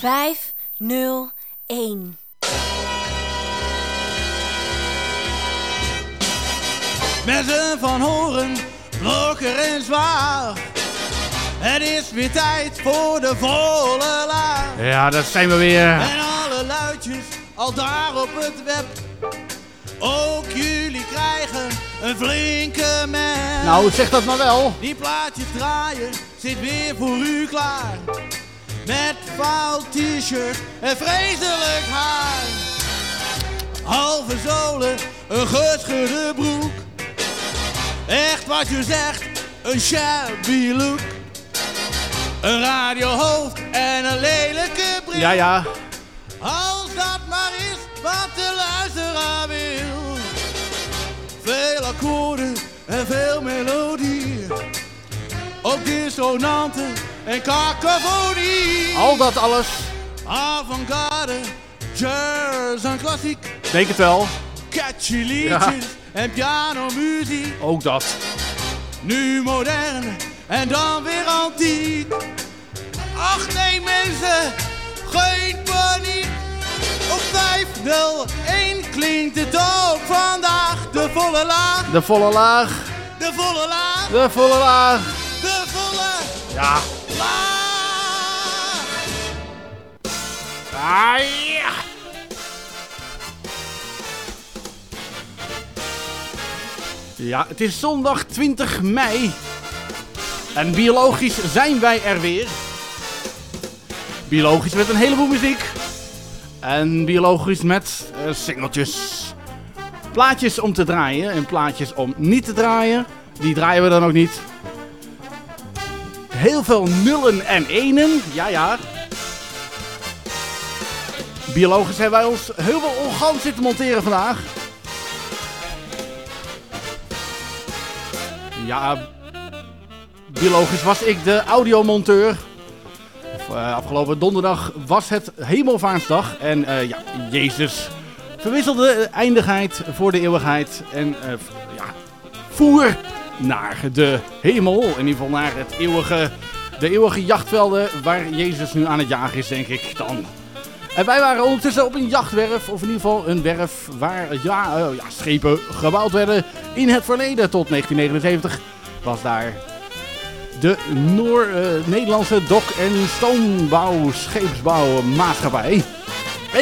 501. Mensen van horen, blokker en zwaar. Het is weer tijd voor de volle laag. Ja, dat zijn we weer. En alle luidjes al daar op het web. Ook jullie krijgen een flinke man. Nou, zeg dat maar wel. Die plaatjes draaien zit weer voor u klaar. Met fout t-shirt en vreselijk haar. Halve zolen, een geschudde broek. Echt wat je zegt, een shabby look. Een radiohoofd en een lelijke bril. Ja, ja. Als dat maar is wat de luisteraar wil. Veel akkoorden en veel melodie. Ook dissonanten en cacophonie. Al dat alles. Avant-garde, jazz en klassiek. Denk het wel. Catchy liedjes en pianomuziek. Ook dat. Nu modern en dan weer antiek. Ach nee mensen, geen paniek. Op 501 klinkt het ook vandaag. De volle laag, De volle laag. de volle laag, De volle laag. de volle Ja. Ah, ja. Ja, het is zondag 20 mei. En biologisch zijn wij er weer. Biologisch met een heleboel muziek. En biologisch met eh, singeltjes. Plaatjes om te draaien en plaatjes om niet te draaien. Die draaien we dan ook niet. Heel veel nullen en enen. Ja, ja. Biologisch hebben wij ons heel veel orgaan zitten monteren vandaag. Ja, biologisch was ik de audiomonteur. Uh, afgelopen donderdag was het hemelvaartsdag. En uh, ja, Jezus verwisselde de eindigheid voor de eeuwigheid. En uh, ja, voer naar de hemel. In ieder geval naar het eeuwige, de eeuwige jachtvelden waar Jezus nu aan het jagen is, denk ik dan. En wij waren ondertussen op een jachtwerf, of in ieder geval een werf waar ja, uh, ja, schepen gebouwd werden. In het verleden, tot 1979, was daar de Noor-Nederlandse uh, Dok- en Stoombouw Scheepsbouw Maatschappij.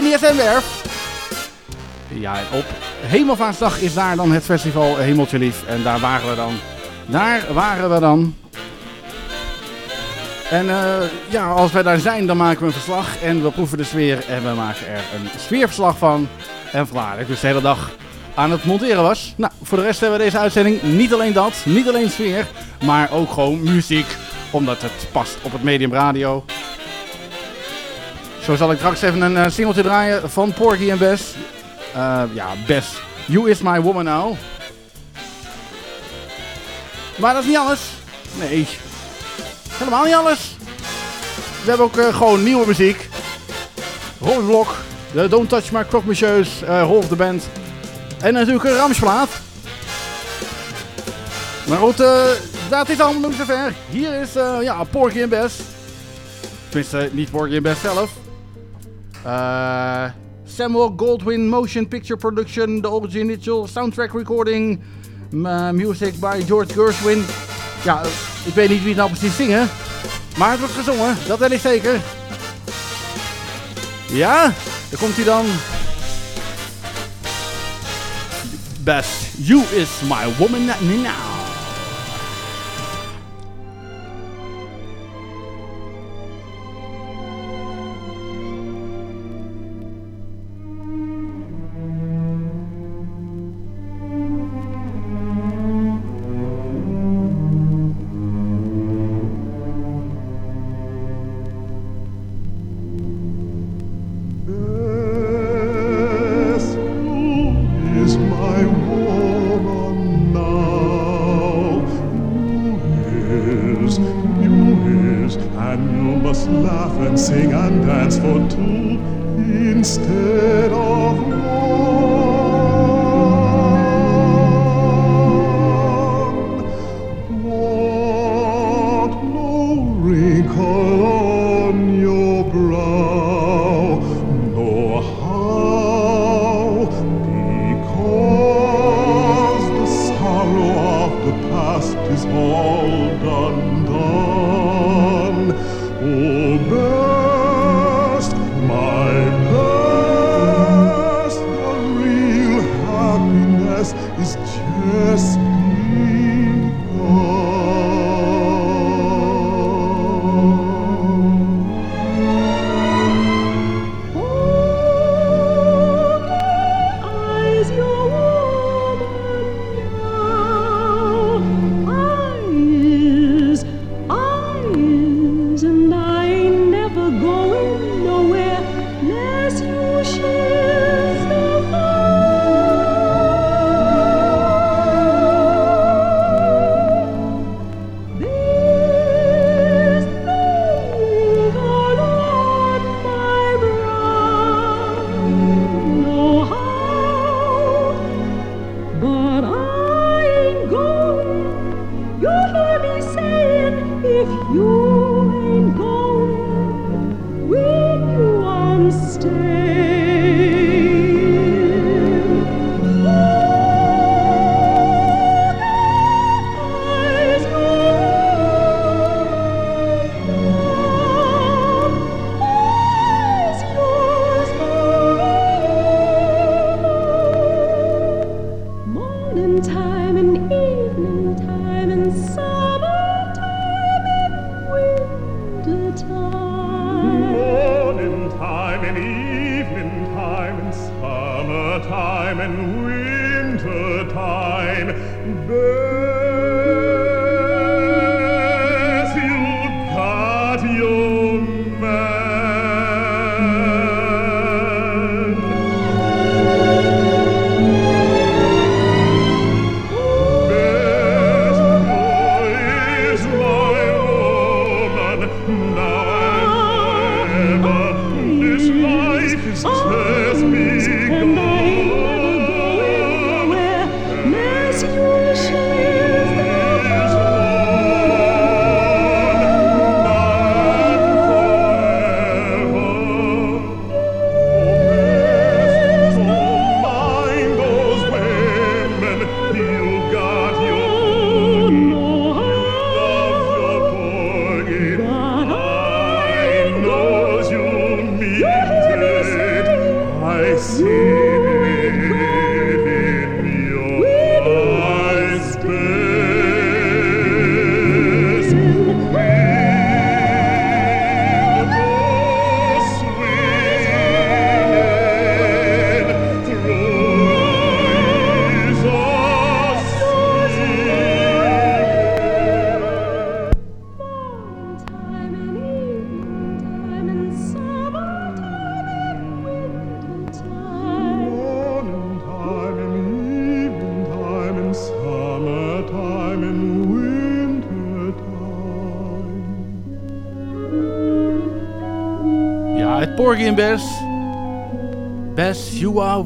NISM-werf. Ja, op Hemelvaartsdag is daar dan het festival Hemeltje Lief. En daar waren we dan. Daar waren we dan. En uh, ja, als wij daar zijn, dan maken we een verslag en we proeven de sfeer en we maken er een sfeerverslag van. En vandaar ik dus de hele dag aan het monteren was. Nou, voor de rest hebben we deze uitzending niet alleen dat, niet alleen sfeer, maar ook gewoon muziek. Omdat het past op het medium radio. Zo zal ik straks even een uh, singeltje draaien van Porky en Bess. Uh, ja, Bess, You Is My Woman Now. Maar dat is niet alles. Nee, Helemaal niet alles. We hebben ook uh, gewoon nieuwe muziek. Robin Blok, de Don't Touch My Croque Monsieurs, uh, Rolf de Band. En natuurlijk een Ramsplaat. Maar goed, dat is allemaal nog zover. Hier is ja, Porky en Bess. Tenminste, niet Porky en Bess zelf. Samuel Goldwyn Motion Picture Production, de original soundtrack recording. music by George Gershwin. Ja, ik weet niet wie het nou precies zingen. Maar het wordt gezongen, dat weet ik zeker. Ja, daar komt hij dan. Best, you is my woman now.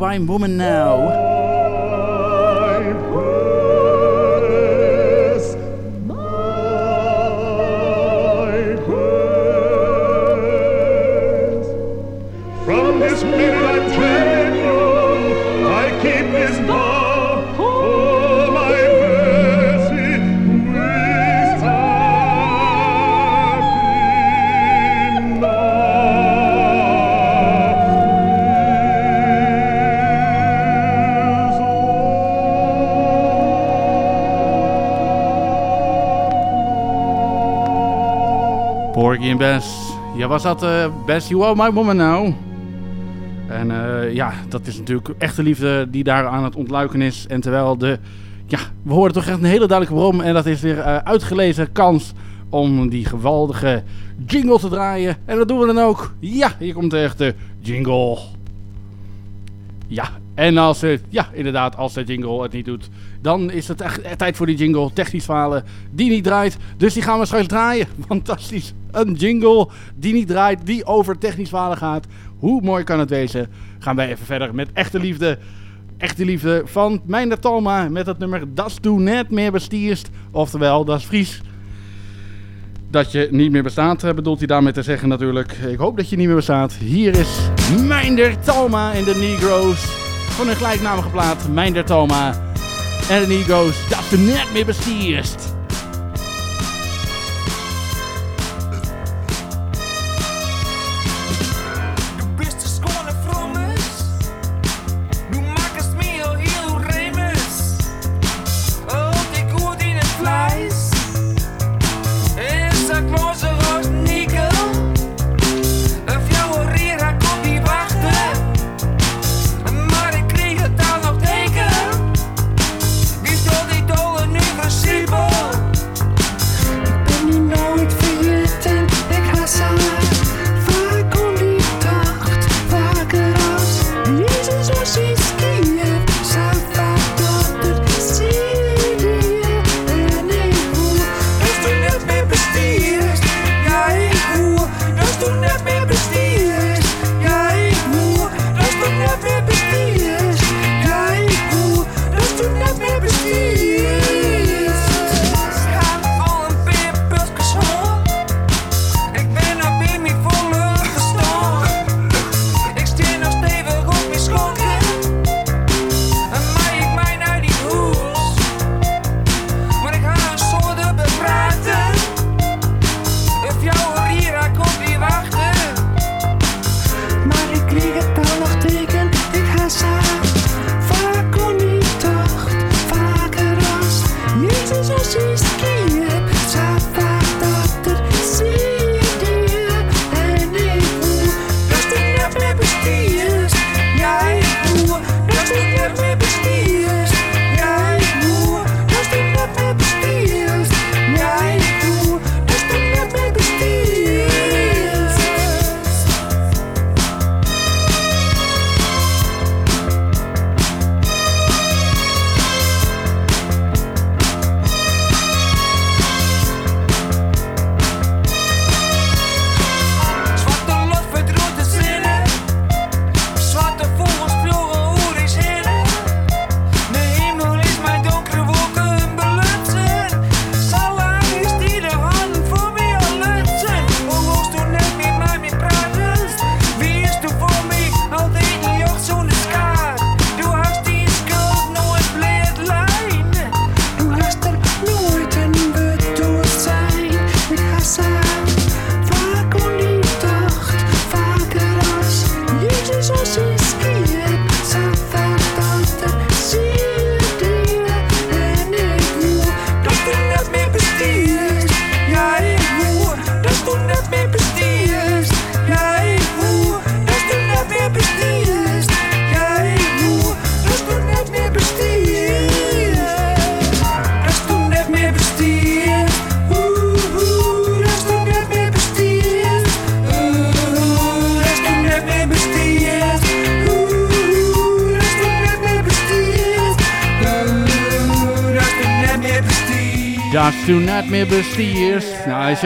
You are my woman now. Bess. Ja, was dat uh, You Are My Woman Now? En uh, ja, dat is natuurlijk echte liefde die daar aan het ontluiken is. En terwijl de... Ja, we horen toch echt een hele duidelijke brom. En dat is weer uh, uitgelezen kans om die geweldige jingle te draaien. En dat doen we dan ook. Ja, hier komt de echte jingle. Ja, en als het, ja, inderdaad, als de jingle het niet doet, dan is het echt tijd voor die jingle. Technisch falen, die niet draait. Dus die gaan we straks draaien. Fantastisch. Een jingle die niet draait, die over technisch falen gaat. Hoe mooi kan het wezen? Gaan wij even verder met echte liefde. Echte liefde van Mijnder Talma met het nummer Das du net meer bestierst. Oftewel, dat is Fries. Dat je niet meer bestaat, eh, bedoelt hij daarmee te zeggen natuurlijk. Ik hoop dat je niet meer bestaat. Hier is Mijnder Talma in de Negroes van een gelijknamige plaat, Mijnder Toma. En de Negroes, dat du net meer bestierst.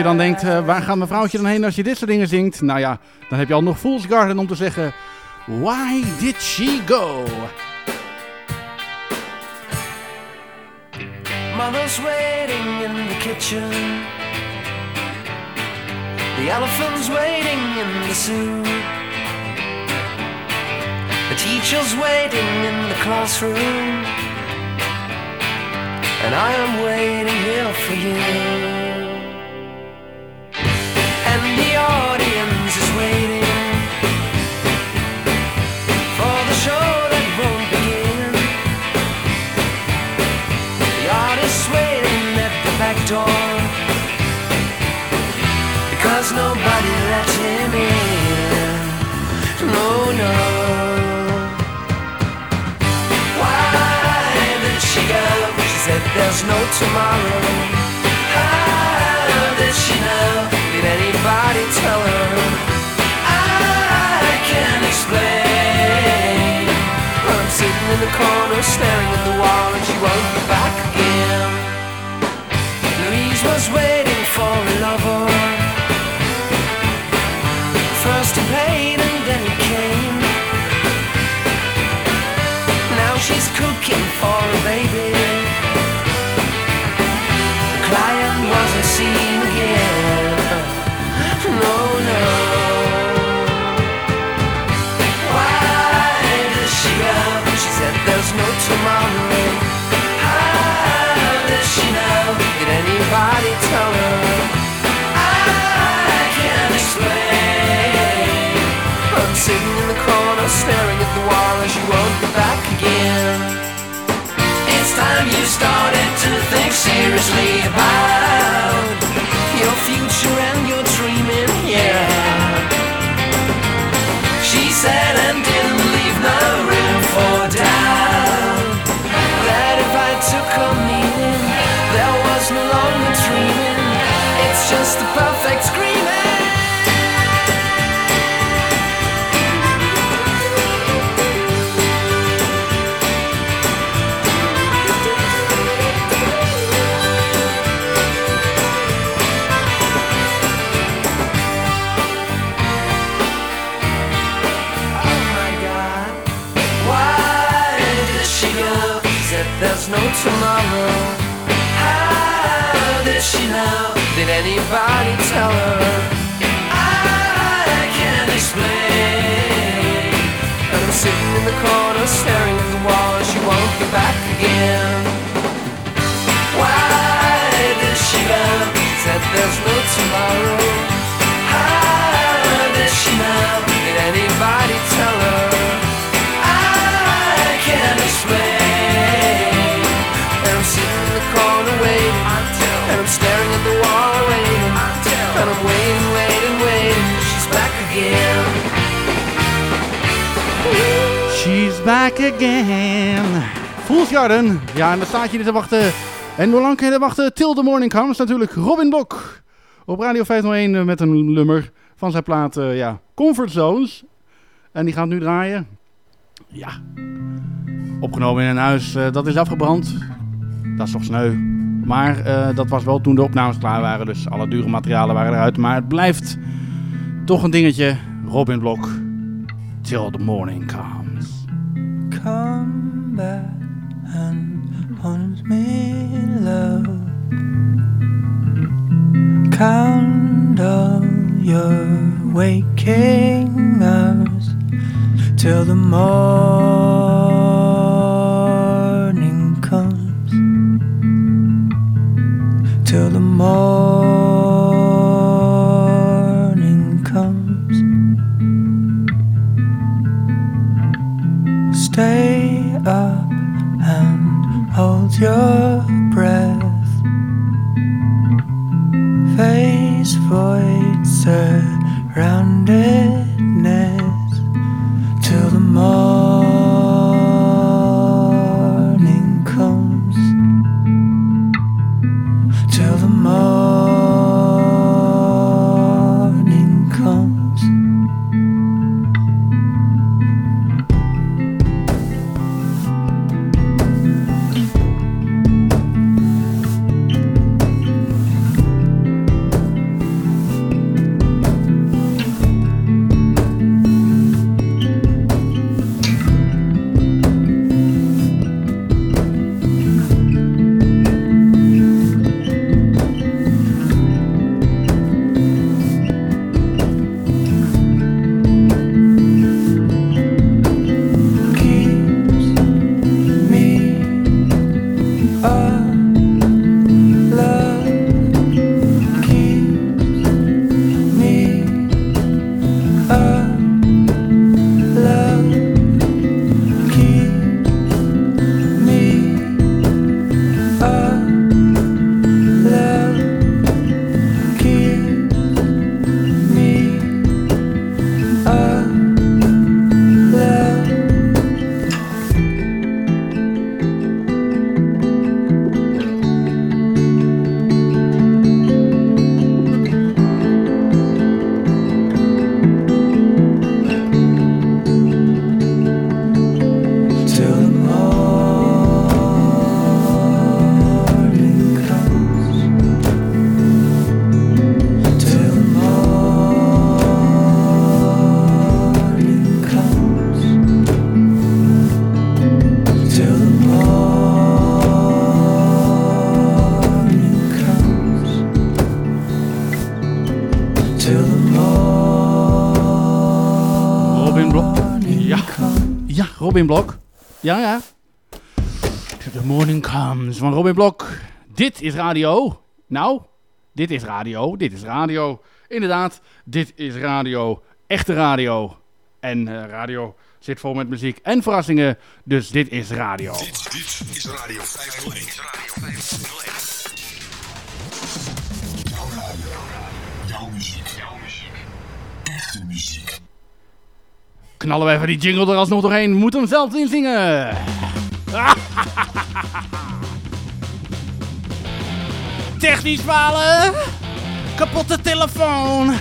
Dan denkt, uh, waar gaat mijn vrouwtje dan heen als je dit soort dingen zingt? Nou ja, dan heb je al nog Fool's Garden om te zeggen... Why did she go? Mother's waiting in the kitchen The elephant's waiting in the zoo The teacher's waiting in the classroom and I am waiting here for you. There's no tomorrow. How did she know? Did anybody tell her? I can't explain. I'm sitting in the corner staring time you started to think seriously about your future and your dreaming, yeah. She said and didn't leave no room for doubt. That if I took her meaning, there was no longer dreaming. It's just the no tomorrow. How did she know? Did anybody tell her? I can't explain. And I'm sitting in the corner staring at the wall, and she won't be back again. Why did she go? Said there's no tomorrow. Back again Fool's Garden Ja, en dan staat je er te wachten En hoe lang kun je er wachten? Till the morning comes natuurlijk Robin Bok Op Radio 501 met een nummer van zijn plaat uh, ja, Comfort Zones En die gaat nu draaien Ja Opgenomen in een huis uh, dat is afgebrand Dat is toch sneu maar uh, dat was wel toen de opnames klaar waren. Dus alle dure materialen waren eruit. Maar het blijft toch een dingetje. Robin Blok. Till the morning comes. Come back and hunt me love. Count all your waking hours. Till the morning comes. till the morning Stay up and hold your breath. Face void surroundedness Robin Blok. Ja, ja. The morning comes van Robin Blok. Dit is radio. Nou, dit is radio. Dit is radio. Inderdaad, dit is radio. Echte radio. En eh, radio zit vol met muziek en verrassingen. Dus dit is radio. Dit, dit is Radio 501. Knallen we even die jingle er alsnog doorheen. Moet hem zelf inzingen. Technisch falen. Kapotte telefoon.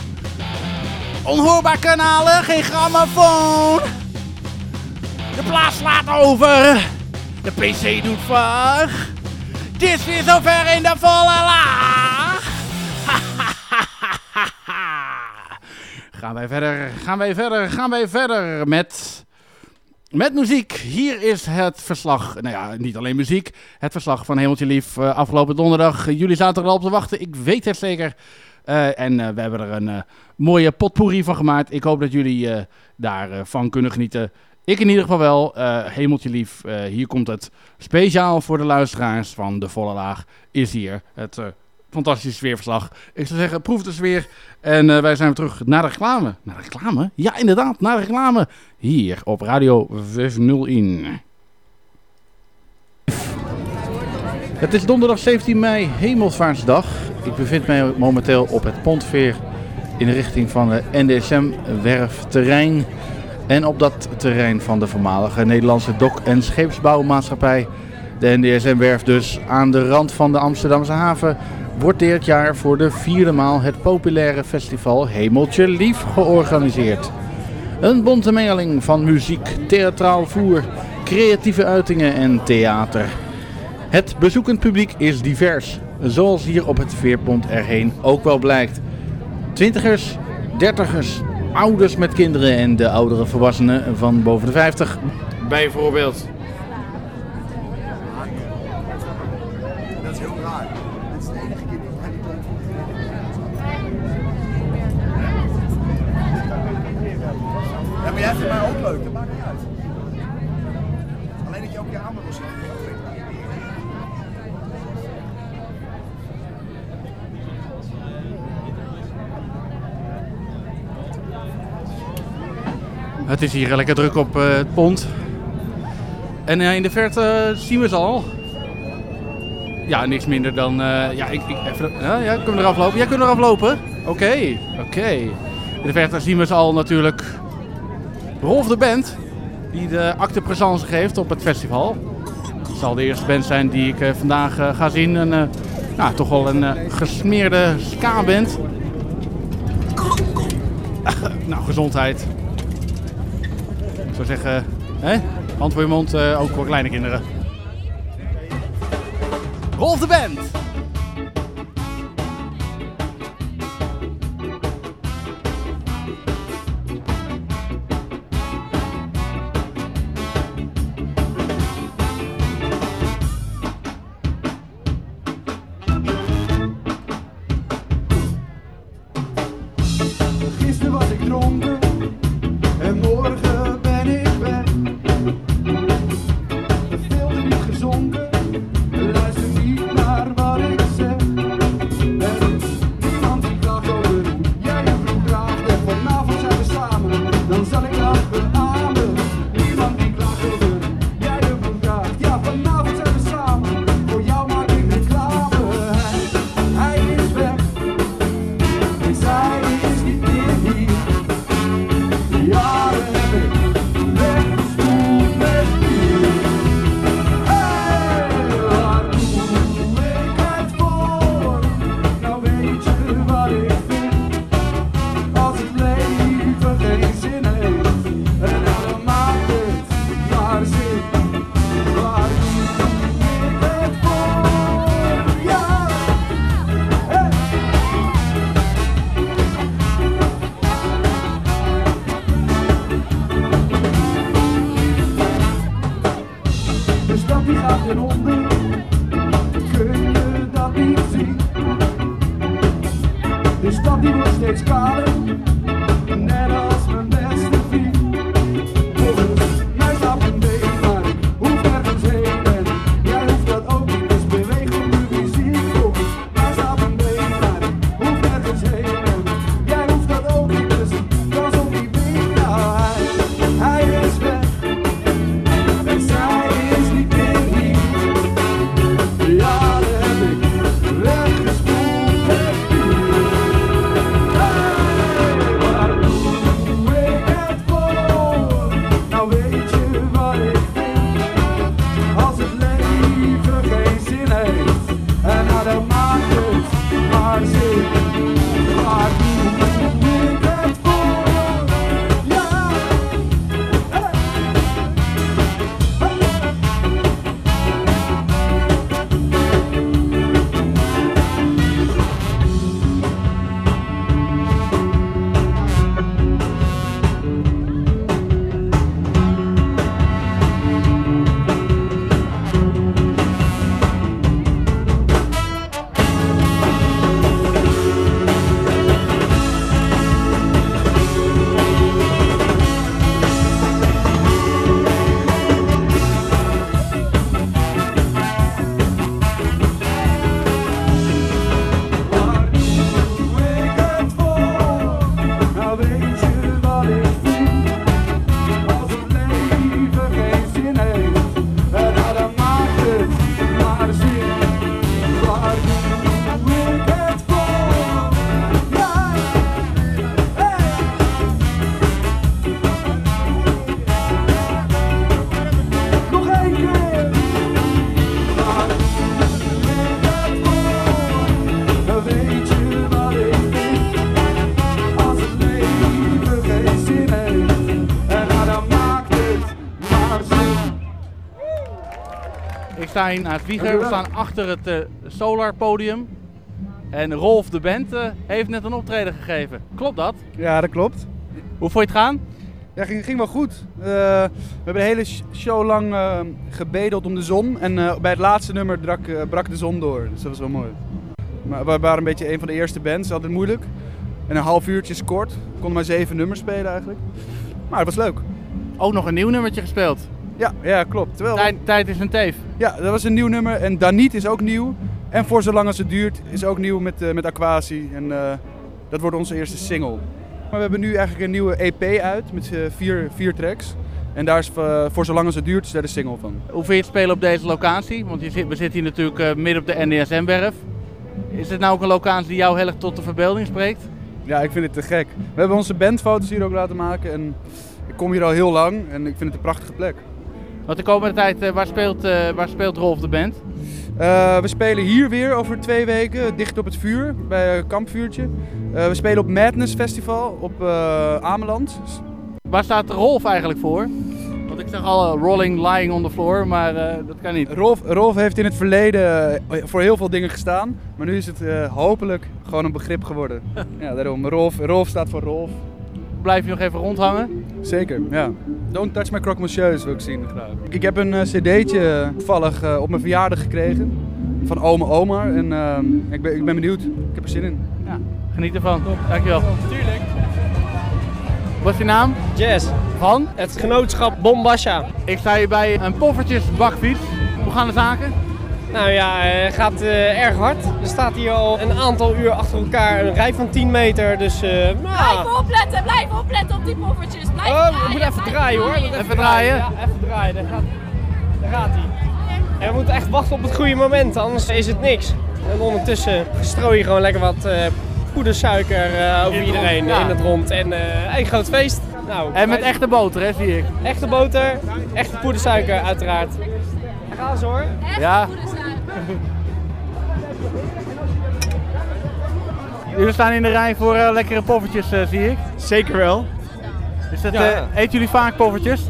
Onhoorbaar kanalen, geen grammofoon. De plaat slaat over. De PC doet vaag. Het is weer zover in de volle laag. Gaan wij verder, gaan wij verder, gaan wij verder met, met muziek. Hier is het verslag, nou ja, niet alleen muziek. Het verslag van Hemeltje Lief uh, afgelopen donderdag. Jullie zaten er al op te wachten, ik weet het zeker. Uh, en we hebben er een mooie potpourri van gemaakt. Ik hoop dat jullie daarvan kunnen genieten. Ik in ieder geval wel. Hemeltje Lief, hier komt het speciaal voor de luisteraars van De Volle Laag. Is hier het fantastisch sfeerverslag. Ik zou zeggen, proef de sfeer. En uh, wij zijn weer terug naar de reclame. Naar de reclame? Ja, inderdaad, naar de reclame. Hier op Radio 501. Het is donderdag 17 mei, Hemelvaartsdag. Ik bevind mij momenteel op het Pontveer in de richting van de NDSM-werfterrein. En op dat terrein van de voormalige Nederlandse dok- en scheepsbouwmaatschappij. De NDSM-werf dus aan de rand van de Amsterdamse haven wordt dit jaar voor de vierde maal het populaire festival Hemeltje Lief georganiseerd. Een bonte mengeling van muziek, theatraal voer, creatieve uitingen en theater. Het bezoekend publiek is divers, zoals hier op het veerpont erheen ook wel blijkt. Twintigers, dertigers, ouders met kinderen en de oudere volwassenen van boven de 50 bijvoorbeeld. Dat is heel raar. Dat is de enige keer dat hij niet Ja, maar jij vindt mij ook leuk, dat maakt niet uit. Alleen dat je ook je aan moet zeggen. Het is hier lekker druk op uh, het pont. En eh, in de verte zien we ze al. Ja, niks minder dan... eh, ja, ik, even, ja, ja, kunnen eraf lopen? Kunnen we eraf lopen? Oké, oké. In de verte zien we ze al natuurlijk. Rolf de Band, die de acte présence geeft op het festival. Het zal de eerste band zijn die ik eh, vandaag eh, ga zien. Eh, nou, toch wel een eh, gesmeerde ska-band. nou, gezondheid. Zou zeggen, hè? hand voor je mond, eh, ook voor kleine kinderen. Rolf de Band! We staan achter het eh, Solar Podium. En Rolf de Band eh, heeft net een optreden gegeven. Klopt dat? Ja, dat klopt. Hoe vond je het gaan? Ja, ging, ging wel goed. Eh, we hebben de hele sh- show lang eh, gebedeld om de zon. En eh, bij het laatste nummer brak, brak de zon door. Dus dat was wel mooi. Maar we waren een beetje een van de eerste bands. altijd moeilijk. En een half uurtje is kort. We konden maar zeven nummers spelen eigenlijk. Maar het was leuk. Ook nog een nieuw nummertje gespeeld. Ja, ja klopt. Terwijl, Tijd, tijd is een teef. ja, dat was een nieuw nummer. En Daniet is ook nieuw. En Voor Zolang Als Het Duurt is ook nieuw met, eh, met Aquasi. En eh, dat wordt onze eerste single. Maar we hebben nu eigenlijk een nieuwe EP uit met eh, vier, vier tracks. En daar is voor zolang als het duurt, is daar de single van. Hoe vind je het spelen op deze locatie? Want je zit, we zitten hier natuurlijk midden op de NDSM-werf. Is dit nou ook een locatie die jou heel erg tot de verbeelding spreekt? Ja, ik vind het te gek. We hebben onze bandfoto's hier ook laten maken en ik kom hier al heel lang en ik vind het een prachtige plek. Want de komende tijd, eh, waar, speelt, eh, waar speelt Rolf de band? Eh, we spelen hier weer over twee weken, dicht op het vuur, bij een kampvuurtje. We spelen op Madness Festival op Ameland. Waar staat Rolf eigenlijk voor? Want ik zag al rolling, lying on the floor, maar dat kan niet. Rolf, Rolf heeft in het verleden voor heel veel dingen gestaan, maar nu is het hopelijk gewoon een begrip geworden. ja, daarom. Rolf, Rolf staat voor Rolf. Blijf je nog even rondhangen? Zeker, ja. Don't touch my croque monsieur's wil ik zien graag. Ik, ik heb een eh, cd'tje toevallig eh, op mijn verjaardag gekregen van Ome Omar en eh, ik, ben, ik ben benieuwd. Ik heb er zin in. Ja, geniet ervan. Dankjewel. Tuurlijk. Wat is je naam? Jazz, Van? het genootschap Bombasha. Ik sta hier bij een poffertjesbakfiets. Hoe gaan de zaken? Nou ja, het gaat eh, erg hard. Er staat hier al een aantal uur achter elkaar een rij van 10 meter. Dus eh nou, Blijf opletten, blijf opletten op die poffertjes. Blijf Oh, draaien, we moeten even draaien hoor. Even draaien? Ja, even draaien. Daar gaat, daar gaat hij. En we moeten echt wachten op het goede moment, anders is het niks. En ondertussen strooi je gewoon lekker wat eh poedersuiker eh, over iedereen rond, ja. in het rond. En eh een groot feest. Nou, En met echte boter, hè, zie ik. echte boter, echte poedersuiker uiteraard. Daar gaan ze hoor. Ja. Jullie staan in de rij voor eh, lekkere poffertjes, eh, zie ik. Zeker wel. Is dat, Ja, eh, eten jullie vaak poffertjes?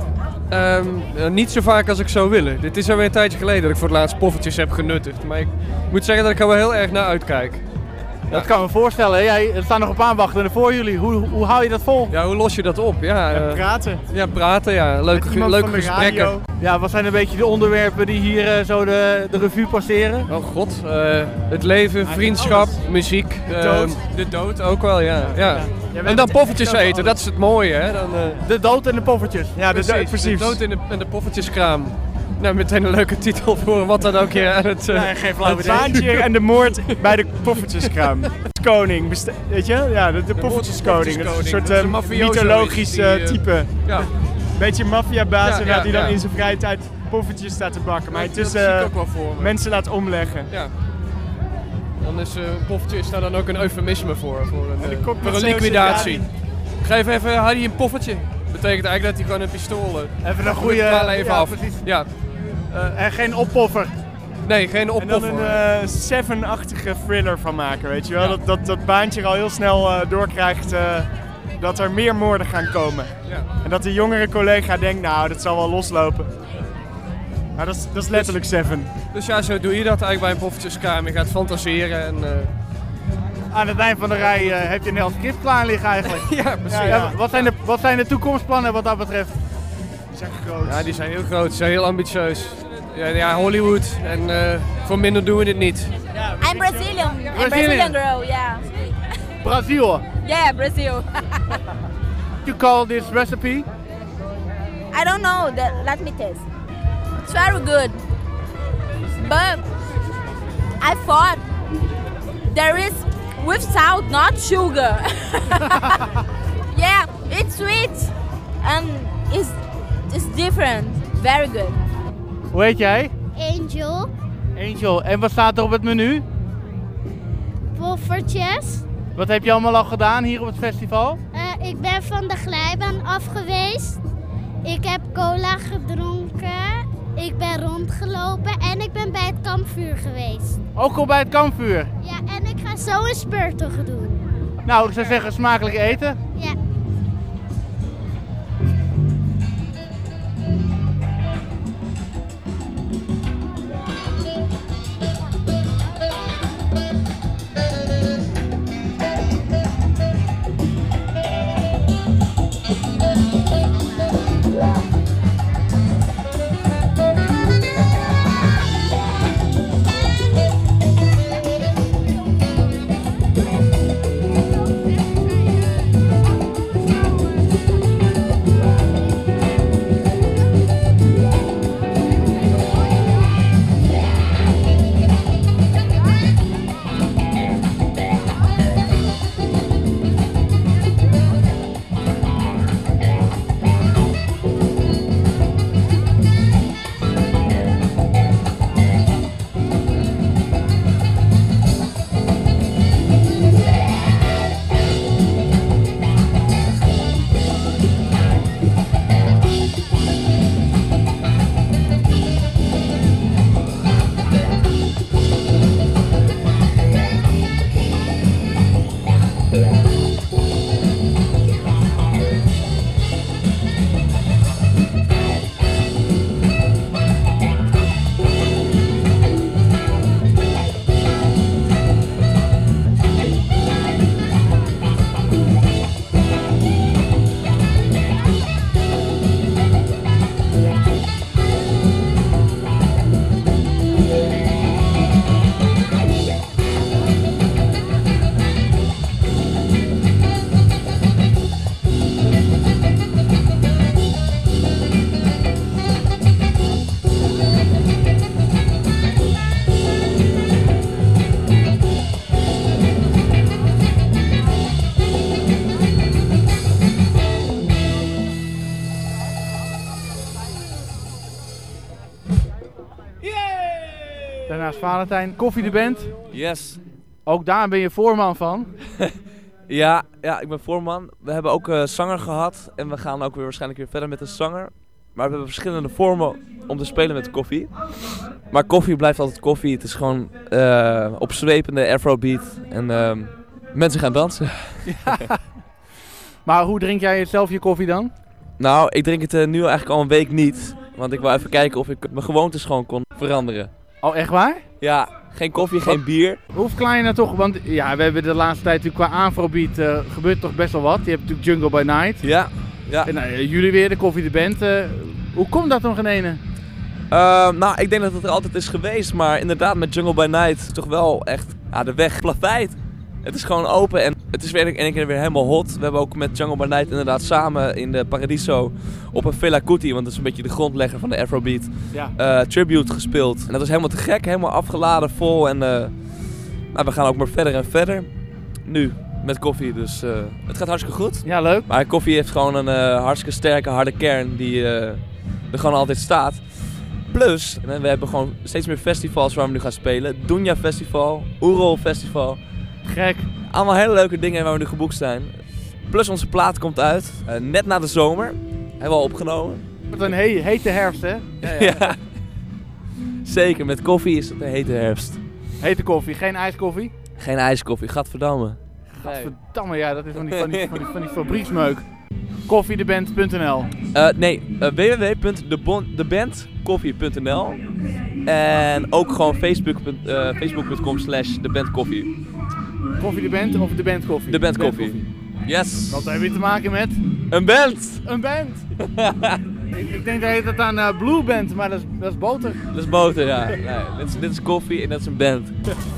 Ehm, eh, niet zo vaak als ik zou willen. Dit is alweer een tijdje geleden dat ik voor het laatst poffertjes heb genuttigd. Maar ik moet zeggen dat ik er wel heel erg naar uitkijk. Dat kan me voorstellen. Jij, er staan nog een paar wachten voor jullie. Hoe, hoe hou je dat vol? Ja, hoe los je dat op? Ja, eh, Praten. ja praten, ja. Leuke, leuke gesprekken. radio. Ja, wat zijn een beetje de onderwerpen die hier eh, zo de, de revue passeren? Oh god, eh, het leven, vriendschap, muziek. De ehm, dood. de dood ook wel, ja. ja. En dan poffertjes eten, dat is het mooie hè. Dan, eh, De dood en de poffertjes. Ja, de dood, precies. De dood in de, in de poffertjeskraam. Nou, meteen een leuke titel voor wat dan ook hier aan het... flauw Het baantje en de moord bij de poffertjeskraam. Koning, weet je? Ja, de, de poffertjeskoning. Dat is een soort is eh, mythologisch die, eh, type. ja, Beetje maffiabaas Ja, ja, die dan in zijn vrije tijd poffertjes staat te bakken. Maar intussen mensen laat omleggen. Ja. Dan is een poffertje is daar dan ook een eufemisme voor, voor een, voor een liquidatie. Geef even Harry een poffertje. Betekent eigenlijk dat hij gewoon een pistool... eh, Even een goede even ja, af. precies. Ja. Eh, en geen oppoffer. Nee, geen En dan oppoffer. een eh, Seven-achtige thriller van maken, weet je wel? Dat, dat, dat baantje al heel snel doorkrijgt dat er meer moorden gaan komen. Ja. En dat de jongere collega denkt, nou, dat zal wel loslopen. Maar dat is, dat is letterlijk Seven. Dus ja, zo doe je dat eigenlijk bij een poffertjeskamer. Je gaat fantaseren en... Aan het eind van de rij eh, heb je een heel skip klaar liggen eigenlijk. ja, precies. Ja, Ja, Wat, zijn de, wat zijn de toekomstplannen wat dat betreft? Die zijn groot. Ja, die zijn heel groot, die zijn heel ambitieus. Ja, ja Hollywood. En eh, voor minder doen we dit niet. I'm Brazilian. I'm Brazilian. Brazilian girl, yeah. Brazil. Yeah, Brazil. You call this recipe? I don't know. That, let me taste. It's very good. But I thought there is with salt, not sugar. yeah, it's sweet and it's, it's different. Very good. Hoe heet jij? Angel, Angel. En wat staat er op het menu? poffertjes. Wat heb je allemaal al gedaan hier op het festival? Eh, ik ben van de glijbaan af geweest. Ik heb cola gedronken. Ik ben rondgelopen en ik ben bij het kampvuur geweest. Ook al bij het kampvuur. Ja, en ik ga zo een speurtocht doen. Nou, ik zou zeggen smakelijk eten. Ja. Valentijn. Koffie de Band. Yes. Ook daar ben je voorman van. Ja, ja, ik ben voorman. We hebben ook een zanger gehad en we gaan ook weer waarschijnlijk weer verder met een zanger. Maar we hebben verschillende vormen om te spelen met koffie. Maar koffie blijft altijd koffie. Het is gewoon eh opzwepende afrobeat en ehm, mensen gaan dansen. Maar hoe drink jij zelf je koffie dan? Nou, ik drink het eh, nu eigenlijk al een week niet. Want ik wil even kijken of ik mijn gewoontes gewoon kon veranderen. Oh, echt waar? Ja, geen koffie, geen bier. Hoe nou toch, want ja, we hebben de laatste tijd natuurlijk qua afrobeat eh gebeurt toch best wel wat. Je hebt natuurlijk Jungle by Night. Ja, ja. En ja, jullie weer, de Koffie de Band. eh, hoe komt dat nog in ene? Ehm, nou, ik denk dat het er altijd is geweest, maar inderdaad met Jungle by Night toch wel echt ja, de weg plaveid. Het is gewoon open en het is weer één keer weer helemaal hot. We hebben ook met Jungle by Night inderdaad samen in de Paradiso op een Villa Kuti, want dat is een beetje de grondlegger van de Afrobeat, Ja. eh, tribute gespeeld. En dat was helemaal te gek, helemaal afgeladen, vol en eh, nou, we gaan ook maar verder en verder. Nu, met koffie, dus eh, het gaat hartstikke goed. Ja, leuk. Maar koffie heeft gewoon een hartstikke sterke, harde kern die er gewoon altijd staat. Plus, eh, we hebben gewoon steeds meer festivals waar we nu gaan spelen. Dunja Festival, Oerol Festival. Gek. Allemaal hele leuke dingen waar we nu geboekt zijn. Plus onze plaat komt uit, eh, net na de zomer. Hebben we al opgenomen. Het is een he hete herfst, hè? Ja, Zeker, met koffie is het een hete herfst. Hete koffie, geen ijskoffie? Geen ijskoffie, gadverdamme. Gadverdamme, ja, dat is van die, van die, van die, van die fabrieksmeuk. Koffiedeband.nl Eh, nee, uh, www.debandkoffie.nl En ook gewoon facebook, uh, facebook.com slash debandkoffie. Koffie de Band of de Band Koffie? De Band Koffie. Yes. Wat heb je te maken met? Een band. Een band. ik, ik denk dat je dat aan uh, Blue Band, maar dat is, dat is boter. Dat is boter, ja. Nee, dit, is, dit is koffie en dat is een band.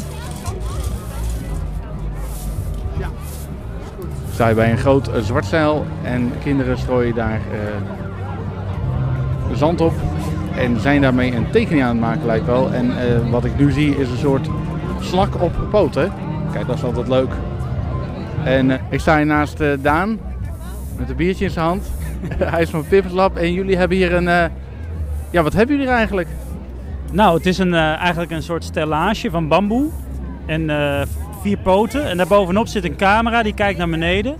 sta je bij een groot uh, zwartzeil en kinderen strooien daar uh, zand op en zijn daarmee een tekening aan het maken lijkt wel. En uh, wat ik nu zie is een soort slak op poten. Kijk, dat is altijd leuk. En ik sta hier naast Daan met een biertje in zijn hand. Hij is van Pipperslab en jullie hebben hier een... ja, wat hebben jullie hier eigenlijk? Nou, het is een, eigenlijk een soort stellage van bamboe en vier poten. En daarbovenop zit een camera die kijkt naar beneden.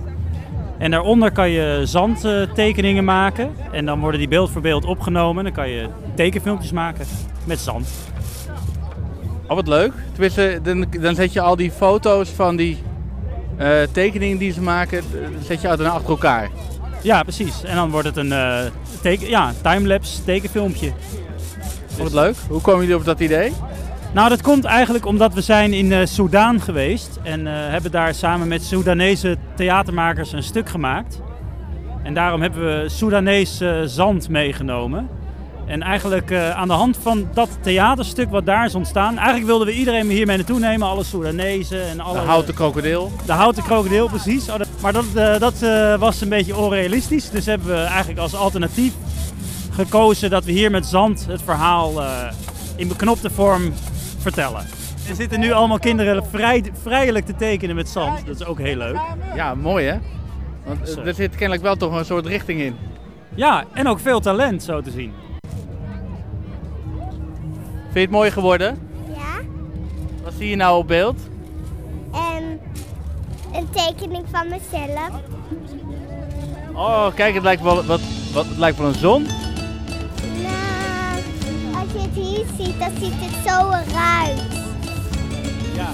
En daaronder kan je zandtekeningen maken. En dan worden die beeld voor beeld opgenomen. Dan kan je tekenfilmpjes maken met zand. Oh, wat leuk. Tenminste, dan, dan zet je al die foto's van die uh, tekeningen die ze maken, zet je achter elkaar. Ja, precies. En dan wordt het een uh, teken, ja, timelapse tekenfilmpje. Oh, wat leuk. Hoe komen jullie op dat idee? Nou, dat komt eigenlijk omdat we zijn in uh, Soudaan geweest en uh, hebben daar samen met Soedanese theatermakers een stuk gemaakt. En daarom hebben we Soedanees uh, zand meegenomen. En eigenlijk aan de hand van dat theaterstuk wat daar is ontstaan, eigenlijk wilden we iedereen hiermee naartoe nemen, alle Soedanezen en alle... De houten krokodil. De houten krokodil, precies. Oh, dat, maar dat, dat was een beetje onrealistisch, dus hebben we eigenlijk als alternatief gekozen dat we hier met zand het verhaal in beknopte vorm vertellen. Er zitten nu allemaal kinderen vrij, vrijelijk te tekenen met zand. Dat is ook heel leuk. Ja, mooi hè? Want er zit kennelijk wel toch een soort richting in. Ja, en ook veel talent zo te zien. Vind je het mooi geworden? Ja. Wat zie je nou op beeld? En een tekening van mezelf. Oh, kijk, het lijkt wel, wat, wat, het lijkt wel een zon. Nou, als je het hier ziet, dan ziet het zo eruit. Ja.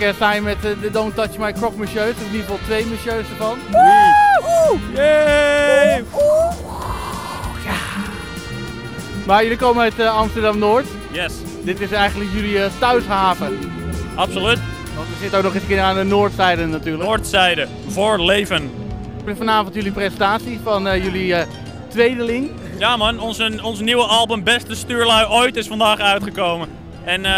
Uh, sta hier met uh, de Don't Touch My Croc Monsieur, in ieder geval twee Monsieurs ervan. Woe! Yay! Ja. Maar jullie komen uit uh, Amsterdam-Noord. Yes. Dit is eigenlijk jullie thuishaven. Absoluut. Want we zitten ook nog eens een keer aan de noordzijde natuurlijk. Noordzijde, voor leven. Vanavond jullie presentatie van jullie tweedeling. Ja man, onze, onze nieuwe album Beste Stuurlui Ooit is vandaag uitgekomen. En eh,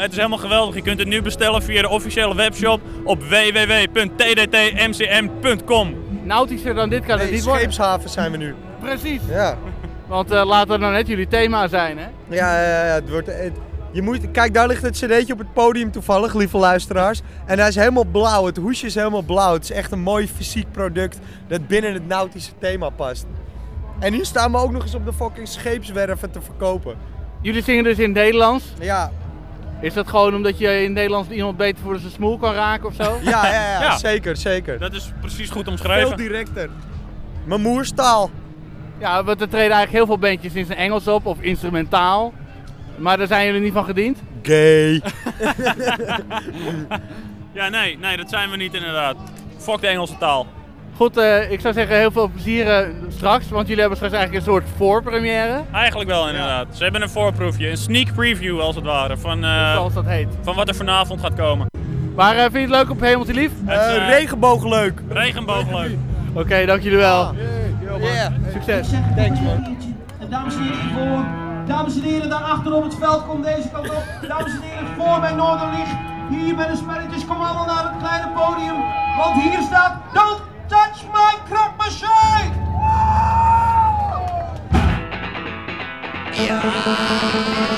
het is helemaal geweldig. Je kunt het nu bestellen via de officiële webshop op www.tdtmcm.com. Nautischer dan dit kan het Nee, niet worden. scheepshaven zijn we nu. Precies. Ja. Want eh laat dat nou net jullie thema zijn, hè? Ja, ja, ja, het wordt... Het, je moet, kijk, daar ligt het cd'tje op het podium toevallig, lieve luisteraars. En hij is helemaal blauw, het hoesje is helemaal blauw. Het is echt een mooi fysiek product dat binnen het nautische thema past. En hier staan we ook nog eens op de fucking scheepswerven te verkopen. Jullie zingen dus in het Nederlands? Ja. Is dat gewoon omdat je in het Nederlands iemand beter voor zijn smoel kan raken of zo? Ja, ja, ja, zeker, zeker. Dat is precies goed omschreven. Veel directer. Mijn moerstaal. Ja, want er treden eigenlijk heel veel bandjes in zijn Engels op of instrumentaal. Maar daar zijn jullie niet van gediend? Gay. Ja, nee, nee, dat zijn we niet inderdaad. Fuck de Engelse taal. Goed, eh, ik zou zeggen heel veel plezier eh, straks, want jullie hebben straks eigenlijk een soort voorpremière. Eigenlijk wel inderdaad. Ze hebben een voorproefje, een sneak preview als het ware, van, eh, Zoals dat heet. van wat er vanavond gaat komen. Maar eh, vind je het leuk op Hemeltje Lief? Het, regenboogleuk. Regenboogleuk. Oké, dank jullie wel. Yeah. Succes. Thanks man. En dames en heren hiervoor, dames en heren daarachter op het veld, kom deze kant op. Dames en heren voor bij Noorderlicht, hier bij de spelletjes, kom allemaal naar het kleine podium. Want hier staat Don't Touch My Crop Machine! Dat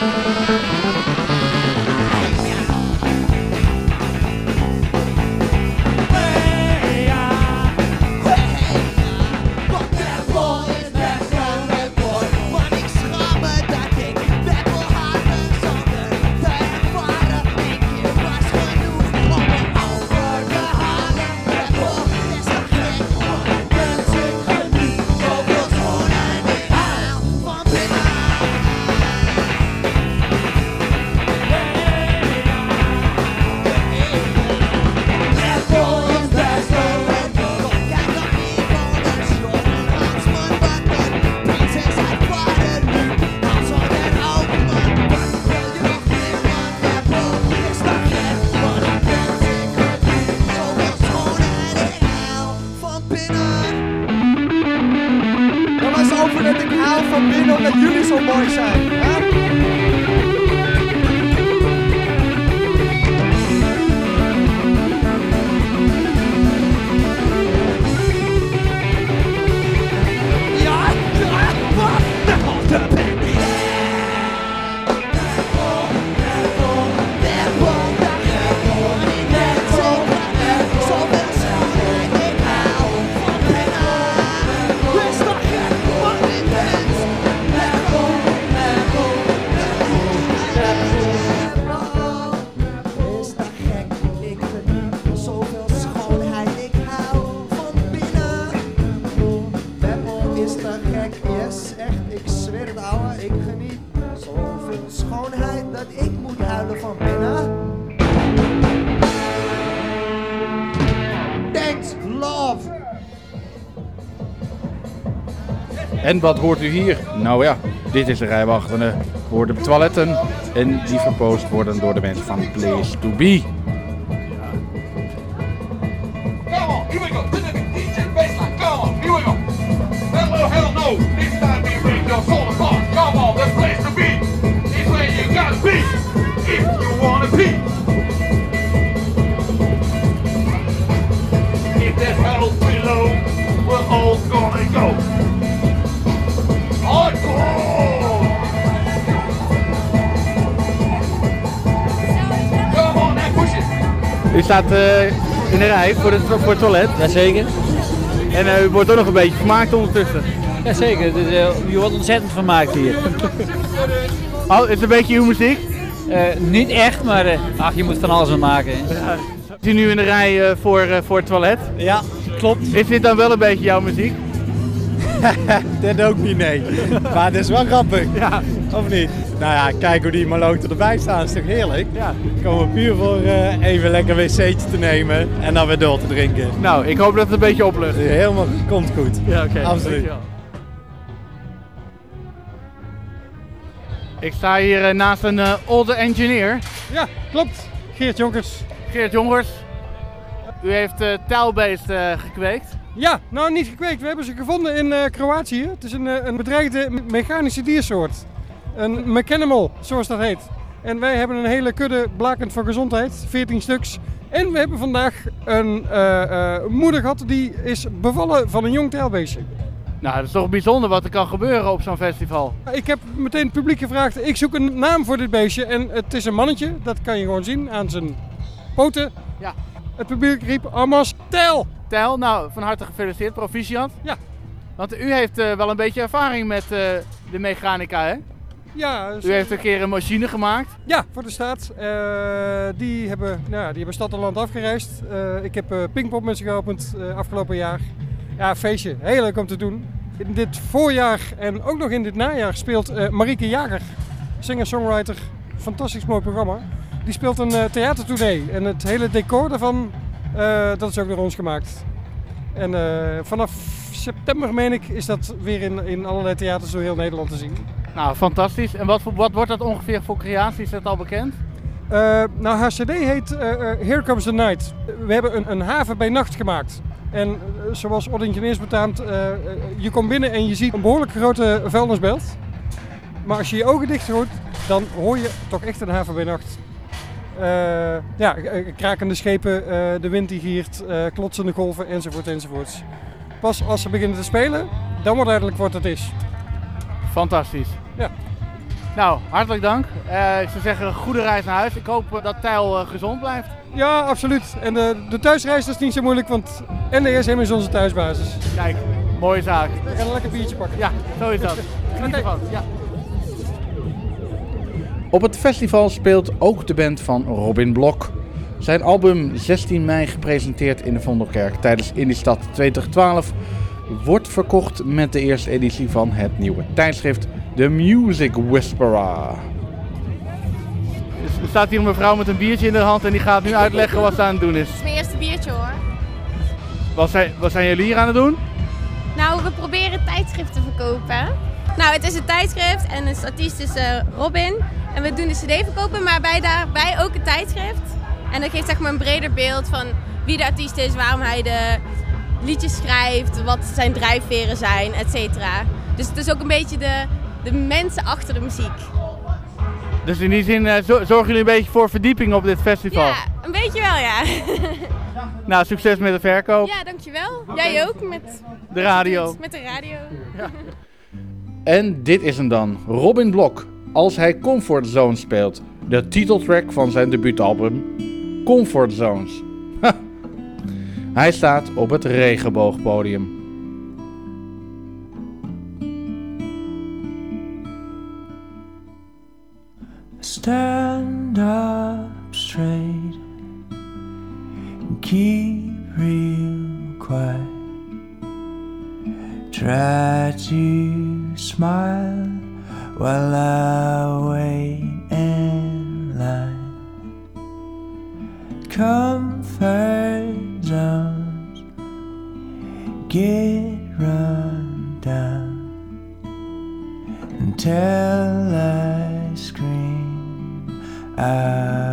En wat hoort u hier? Nou ja, dit is de rijwachtende voor de toiletten. En die verpost worden door de mensen van Place to Be. Staat eh, in de rij voor het, voor het toilet. Jazeker. En eh, u wordt ook nog een beetje vermaakt ondertussen. Jazeker, dus, eh, je wordt ontzettend vermaakt hier. Oh, is het een beetje uw muziek? Eh, niet echt, maar eh, ach, je moet van alles aan maken. hè. Is u nu in de rij eh, voor, eh, voor het toilet? Ja, klopt. Is dit dan wel een beetje jouw muziek? Dat ook niet, nee. Maar het is wel grappig. Ja. Of niet? Nou ja, kijk hoe die maloten erbij staan, is toch heerlijk? Ja. Komen puur voor eh, even lekker een wc'tje te nemen en dan weer door te drinken. Nou, ik hoop dat het een beetje oplucht. Helemaal, komt goed. Ja, oké. Absoluut. dankjewel. Ik sta hier eh, naast een eh older engineer. Ja, klopt. Geert Jonkers. Geert Jongers. U heeft uh, tijlbeest eh, gekweekt. Ja, nou niet gekweekt. We hebben ze gevonden in Kroatië. Het is een, een bedreigde me- mechanische diersoort. Een mechanimal, zoals dat heet. En wij hebben een hele kudde blakend voor gezondheid, 14 stuks. En we hebben vandaag een eh, eh, moeder gehad die is bevallen van een jong tijlbeestje. Nou, dat is toch bijzonder wat er kan gebeuren op zo'n festival. Ik heb meteen het publiek gevraagd, ik zoek een naam voor dit beestje. En het is een mannetje, dat kan je gewoon zien aan zijn poten. Ja. Het publiek riep, Amas, tel! Tel, nou, van harte gefeliciteerd, proficiat. Ja. Want u heeft eh, wel een beetje ervaring met de mechanica, hè? Ja. U heeft een keer een machine gemaakt. Ja, voor de staat. Eh, die, hebben, nou, ja, die hebben stad en land afgereisd. Eh, ik heb uh, Pinkpop met ze geopend afgelopen jaar. Ja, feestje. Heel leuk om te doen. In dit voorjaar en ook nog in dit najaar speelt Marieke Jager, singer-songwriter. Fantastisch mooi programma. Die speelt een theatertournee. En het hele decor daarvan, dat is ook door ons gemaakt. En vanaf september, meen ik, is dat weer in, in allerlei theaters door heel Nederland te zien. Nou, fantastisch. En wat, wat wordt dat ongeveer voor creatie? Is dat al bekend? Uh, nou, haar cd heet uh, Here Comes the Night. We hebben een, een haven bij nacht gemaakt. En zoals Oddingeniers betaamt, je komt binnen en je ziet een behoorlijk grote vuilnisbelt. Maar als je je ogen dicht dan hoor je toch echt een haven bij nacht. ja, krakende schepen, de wind die giert, klotsende golven enzovoort enzovoorts. Pas als ze beginnen te spelen, dan wordt duidelijk wat het is. Fantastisch. Ja. Nou, hartelijk dank. Uh, ik zou zeggen, goede reis naar huis. Ik hoop uh, dat Tijl uh, gezond blijft. Ja, absoluut. En de, de thuisreis is niet zo moeilijk, want NDSM is onze thuisbasis. Kijk, mooie zaak. We gaan een lekker biertje pakken. Ja, zo is dat. Geniet ervan. Ja. Op het festival speelt ook de band van Robin Blok. Zijn album 16 mei gepresenteerd in de Vondelkerk tijdens Indiestad 2012 wordt verkocht met de eerste editie van het nieuwe tijdschrift The Music Whisperer. Er staat hier een mevrouw met een biertje in de hand en die gaat nu uitleggen wat ze aan het doen is. Het is mijn eerste biertje hoor. Wat zijn, wat zijn jullie hier aan het doen? Nou, we proberen tijdschrift te verkopen. Nou, het is een tijdschrift en een artiest is uh, Robin. En we doen de cd verkopen, maar bij daarbij ook een tijdschrift. En dat geeft zeg maar een breder beeld van wie de artiest is, waarom hij de liedjes schrijft, wat zijn drijfveren zijn, et cetera. Dus het is ook een beetje de, de mensen achter de muziek. Dus in die zin uh, zorgen jullie een beetje voor verdieping op dit festival? Ja, een beetje wel ja. nou, succes met de verkoop. Ja, dankjewel. Jij ook met de radio. Met de radio. Ja. En dit is hem dan, Robin Blok, als hij Comfort Zone speelt. De titeltrack van zijn debuutalbum Comfort Zones. Hij staat op het regenboogpodium. Stand up straight keep real quiet. Try to smile while I wait in line. Comfort get run down until I scream out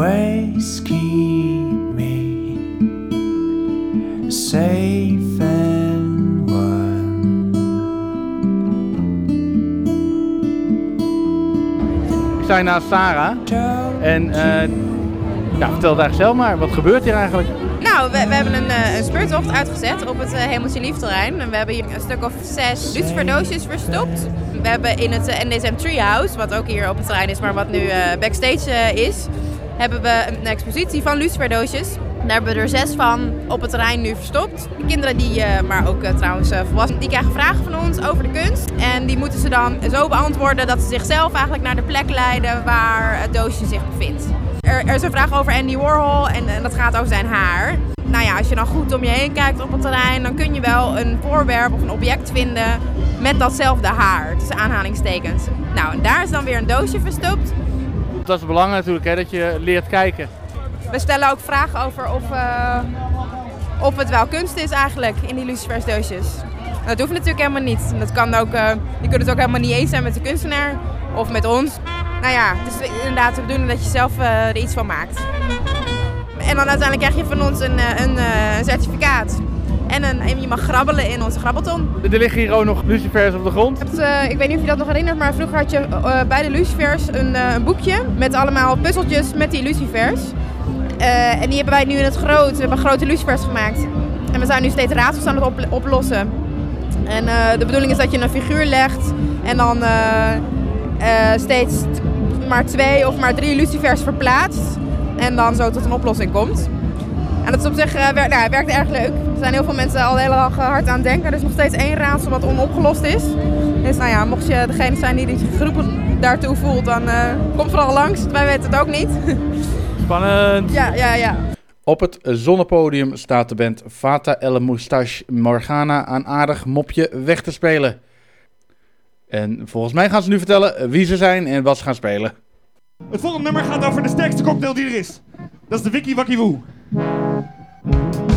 always keep me safe and warm? Ik sta hier naast Sarah. En eh ja, vertel het eigenlijk zelf maar. Wat gebeurt hier eigenlijk? Nou, we, we hebben een, eh, een speurtocht uitgezet op het uh, Hemeltje Liefterrein. En we hebben hier een stuk of zes luciferdoosjes verstopt. We hebben in het eh, NDSM Treehouse, wat ook hier op het terrein is, maar wat nu eh, backstage eh, is, hebben we een expositie van luciferdoosjes. Daar hebben we er zes van op het terrein nu verstopt. De kinderen, die, eh, maar ook eh, trouwens eh, volwassenen, die krijgen vragen van ons over de kunst. En die moeten ze dan zo beantwoorden dat ze zichzelf eigenlijk naar de plek leiden waar het doosje zich bevindt. Er, er is een vraag over Andy Warhol en, en dat gaat over zijn haar. Nou ja, als je dan goed om je heen kijkt op het terrein, dan kun je wel een voorwerp of een object vinden met datzelfde haar, tussen aanhalingstekens. Nou, en daar is dan weer een doosje verstopt. Dat is belangrijk natuurlijk, hè, dat je leert kijken. We stellen ook vragen over of, eh, of het wel kunst is eigenlijk in die lucifersdoosjes. Dat hoeft natuurlijk helemaal niet. Dat kan ook, eh, je kunt het ook helemaal niet eens zijn met de kunstenaar of met ons. Nou ja, het is inderdaad de bedoeling dat je zelf eh, er iets van maakt. En dan uiteindelijk krijg je van ons een, een, een certificaat. En, een, en je mag grabbelen in onze grabbelton. Er liggen hier ook nog lucifers op de grond. Hebt, eh, ik weet niet of je dat nog herinnert, maar vroeger had je eh, bij de lucifers een, eh, een boekje met allemaal puzzeltjes met die lucifers. En die hebben wij nu in het groot. We hebben grote lucifers gemaakt. En we zijn nu steeds raadsels aan het op- oplossen. En de bedoeling is dat je een figuur legt en dan steeds maar twee of maar drie lucifers verplaatst. En dan zo tot een oplossing komt. En dat is op zich eh, wer- nou, het werkt erg leuk. Er zijn heel veel mensen al de hele dag eh, hard aan het denken. Er is nog steeds één raadsel wat onopgelost is. Dus nou ja, mocht je degene zijn die zich geroepen daartoe voelt, dan eh, kom vooral langs. Wij weten het ook niet. Spannend. ja, ja, ja. Op het zonnepodium staat de band Fata El Moustache Morgana aan aardig mopje weg te spelen. En volgens mij gaan ze nu vertellen wie ze zijn en wat ze gaan spelen. Het volgende nummer gaat over de sterkste cocktail die er is. Dat is de Wiki Wakkie Woe. So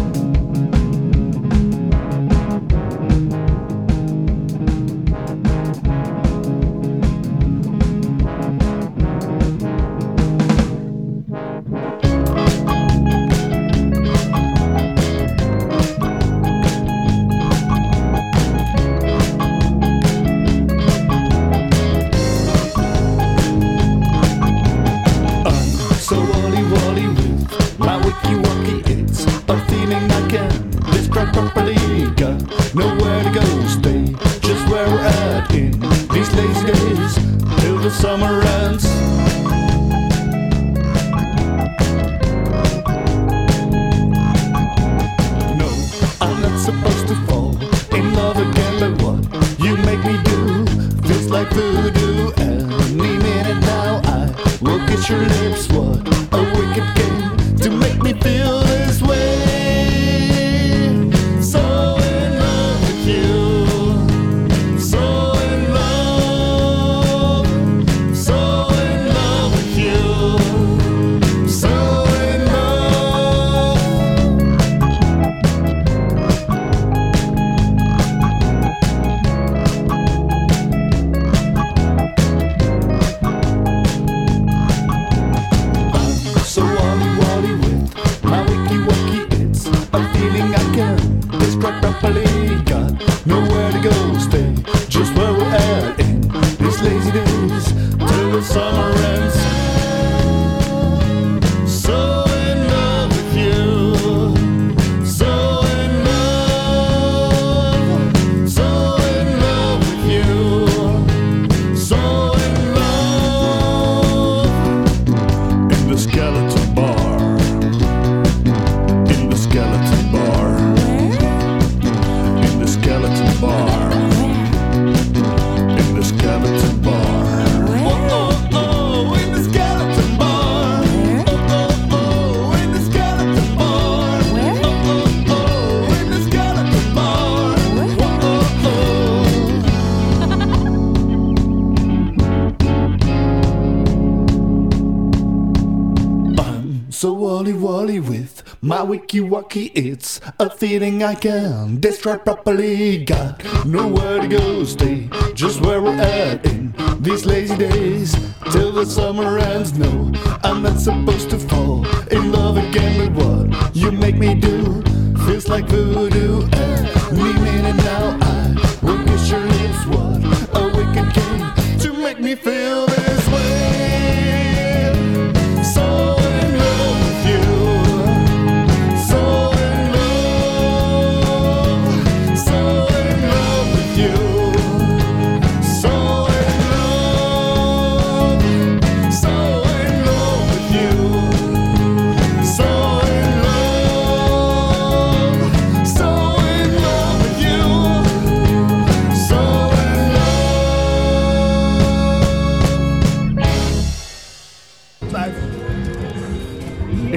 wacky. It's a feeling I can describe properly. Got nowhere to go, stay just where we're at in these lazy days till the summer ends. No, I'm not supposed to fall in love again, but what you make me do feels like voodoo. Every minute now, I will kiss your lips. What a wicked game to make me feel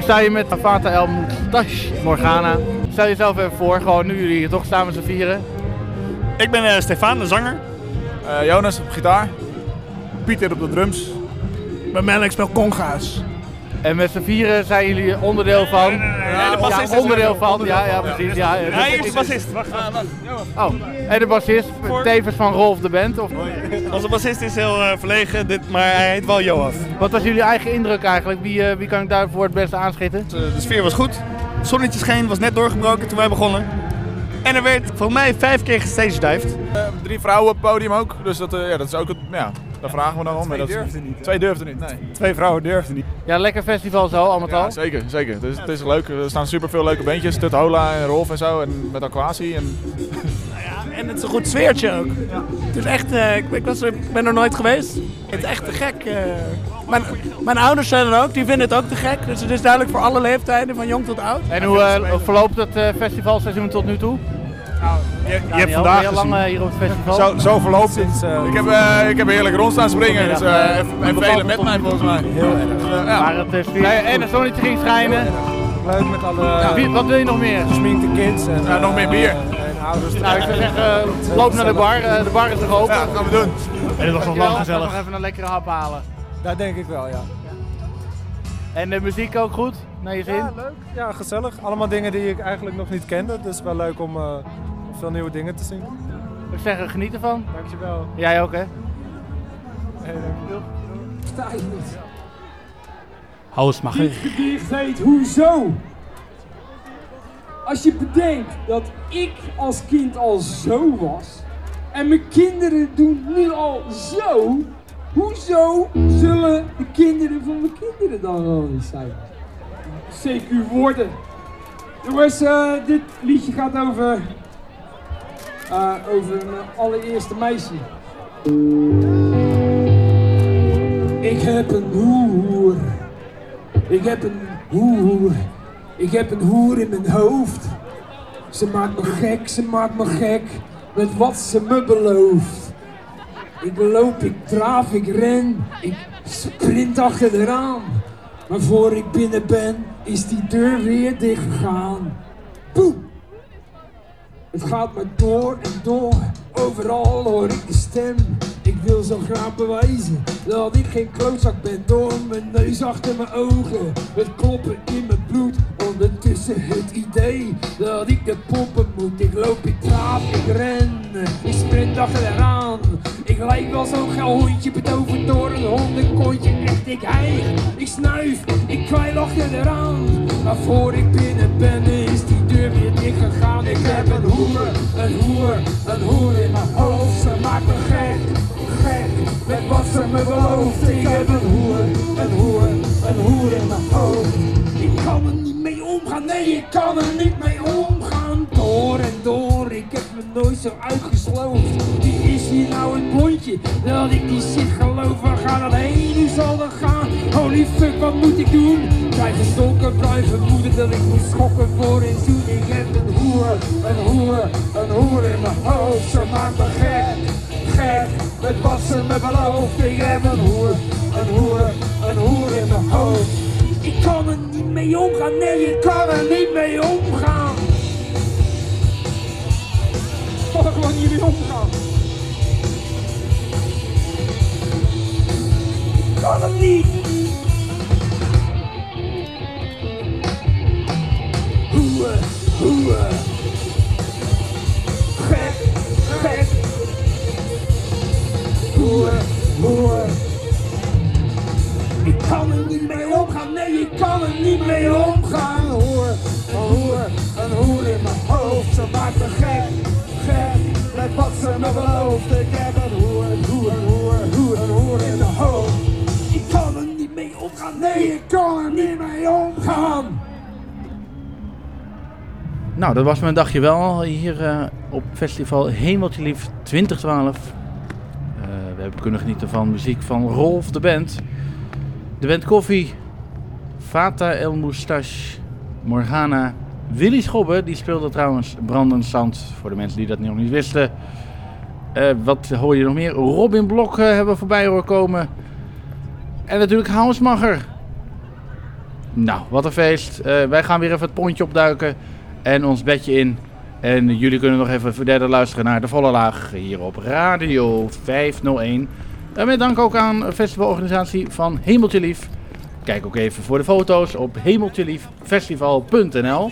sta hier met Fata El Moustache Morgana. Stel jezelf even voor, gewoon nu jullie hier toch staan met z'n vieren. Ik ben eh, Stefan, de zanger. Jonas op gitaar. Pieter op de drums. Ik ben Mel, ik speel conga's. En met z'n vieren zijn jullie onderdeel van... nee, de bassist is onderdeel er. van, ja, ja precies. Ja, Hij is de bassist. Wacht, Oh, en de bassist, tevens van Rolf de Band? Of? Onze bassist is heel eh, verlegen, dit, maar hij heet wel Joaf. Wat was jullie eigen indruk eigenlijk? Wie, eh, wie kan ik daarvoor het beste aanschieten? De sfeer was goed. Het zonnetje scheen, was net doorgebroken toen wij begonnen. En er werd voor mij vijf keer gestagedived. drie vrouwen op het podium ook. Dus dat, eh, ja, dat is ook het, ja, daar vragen we dan om. Twee dat, durfden niet? Twee durfden niet, nee. Twee vrouwen durfden niet. Ja, lekker festival zo, allemaal Ja, al. zeker, zeker. Het is, het is leuk. Er staan superveel leuke bandjes. Tut Hola en Rolf en zo. En met Aquasi. En... En het is een goed sfeertje ook. Het is echt, eh, ik, ik, was er, ik ben er nooit geweest. Het is echt te gek. eh. Mijn, mijn ouders zijn er ook, die vinden het ook te gek. Dus het is duidelijk voor alle leeftijden, van jong tot oud. En hoe eh, verloopt het eh, festivalseizoen tot nu toe? Je, je Daniel, hebt vandaag je lang gezien- hier op het festival? Zo, zo verloopt het. ik, heb, eh, ik heb heerlijk rond staan springen. Dus, eh, en velen met mij volgens mij. Heel erg. ja. Maar het is. En het zonnetje ging schijnen. Leuk met alle Ja, wat wil je nog meer? gesminkte kids. En, Ja, nog meer bier. Ouders. Nou, ik zou zeggen, eh, loop naar de bar. Eh, de bar is nog open. Ja, gaan we doen. En het was nog lang gezellig. nog even een lekkere hap halen. Dat denk ik wel, ja. En de muziek ook goed? Naar je zin? Ja, leuk. Ja, gezellig. Allemaal dingen die ik eigenlijk nog niet kende. Dus wel leuk om eh, veel nieuwe dingen te zien. Ik zeg er geniet ervan. Dankjewel. Jij ook, hè? Hey, dankjewel. Sta je niet. Hous mag Dit gedicht heet Hoezo? Als je bedenkt dat ik als kind al zo was en mijn kinderen doen nu al zo, hoezo zullen de kinderen van mijn kinderen dan wel niet zijn? CQ worden. Jongens, eh, dit liedje gaat over, eh, over mijn allereerste meisje. Ik heb een hoer. Ik heb een hoer. Ik heb een hoer in mijn hoofd. Ze maakt me gek, ze maakt me gek. Met wat ze me belooft. Ik loop, ik draaf, ik ren. Ik sprint achter eraan. Maar voor ik binnen ben, is die deur weer dicht gegaan. Boem! Het gaat maar door en door, overal hoor ik de stem. Ik wil zo graag bewijzen dat ik geen klootzak ben door mijn neus achter mijn ogen. Het kloppen in mijn bloed, ondertussen het idee dat ik de poppen moet. Ik loop, ik draaf, ik ren, ik sprint achter eraan. Ik lijk wel zo'n geil hondje betoverd door een hondenkontje. Echt, ik hijg, ik snuif, ik kwijl achter eraan. Maar voor ik binnen ben, is die deur weer dicht gegaan. Ik heb een hoer, een hoer, een hoer in mijn hoofd. Ze maakt me gek, met wat ze me belooft, ik heb een hoer, een hoer, een hoer in mijn hoofd. Ik kan er niet mee omgaan, nee ik kan er niet mee omgaan. Door en door, ik heb me nooit zo uitgesloofd. Die is hier nou het blondje, dat ik die zit geloof. Waar gaat dat heen, nu zal dat gaan? Oh, Holy fuck, wat moet ik doen? Blijf donker, blijven moeder dat ik moet schokken voor en zoen. Ik heb een hoer, een hoer, een hoer in mijn hoofd. Ze maakt me gek. Met wat ze me belooft. Ik heb een hoer, een hoer, een hoer in mijn hoofd. Ik kan er niet mee omgaan, nee, ik kan er niet mee omgaan. Ik kan er gewoon niet mee omgaan. Ik kan het niet. Hoer, hoer. Hoer, hoer. Ik kan er niet mee omgaan, nee, ik kan er niet mee omgaan. Hoer, een hoer, een hoer in mijn hoofd. Ze maakt me gek, gek. Met wat ze me belooft. Ik heb een hoer, een hoer, een hoer, een een hoer in mijn hoofd. Ik kan er niet mee omgaan, nee, ik kan er niet mee omgaan. Nou, dat was mijn dagje wel hier eh, op festival Hemeltje Lief 2012. We kunnen genieten van muziek van Rolf de Band. De band Koffie, Fata El Moustache, Morgana, Willy Schobbe, die speelde trouwens Brandend Zand, voor de mensen die dat nog niet wisten. Eh, wat hoor je nog meer? Robin Blok eh, hebben we voorbij horen komen. En natuurlijk Hausmacher. Nou, wat een feest. Eh, wij gaan weer even het pontje opduiken en ons bedje in. En jullie kunnen nog even verder luisteren naar de volle laag hier op Radio 501. En met dank ook aan festivalorganisatie van Hemeltje Lief. Kijk ook even voor de foto's op hemeltjelieffestival.nl.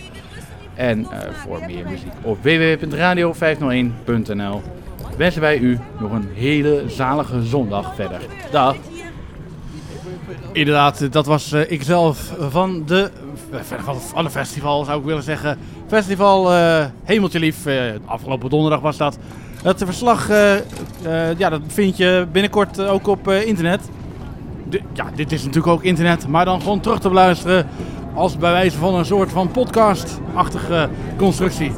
En eh, voor meer muziek op www.radio501.nl wensen wij u nog een hele zalige zondag verder. Dag! Inderdaad, dat was eh, ikzelf van de, van, van de festival zou ik willen zeggen. Festival eh, Hemeltje Lief, eh, afgelopen donderdag was dat. Het verslag eh, eh, ja, dat vind je binnenkort eh, ook op eh, internet. De- ja, dit is natuurlijk ook internet, maar dan gewoon terug te beluisteren als bij wijze van een soort van podcast-achtige constructie.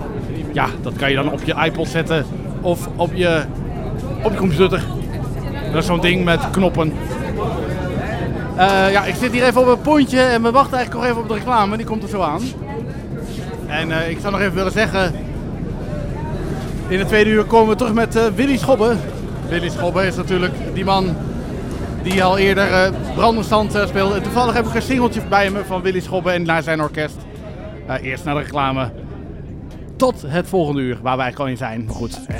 Ja, dat kan je dan op je iPod zetten of op je, op je computer. Dat is zo'n ding met knoppen. Eh, ja, ik zit hier even op een pontje en we wachten eigenlijk nog even op de reclame. Die komt er zo aan. En eh, ik zou nog even willen zeggen... In de tweede uur komen we terug met eh, Willy Schobbe. Willy Schobbe is natuurlijk die man die al eerder eh, speelde. Toevallig heb ik een singeltje bij me van Willy Schobbe en naar zijn orkest. Eerst naar de reclame. Tot het volgende uur, waar wij gewoon in zijn. Maar goed, hè.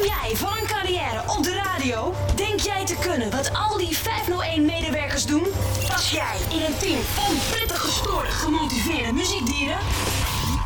Droom jij van een carrière op de radio? Denk jij te kunnen wat al die 501-medewerkers doen? Pas jij in een team van prettig gestoorde, gemotiveerde muziekdieren?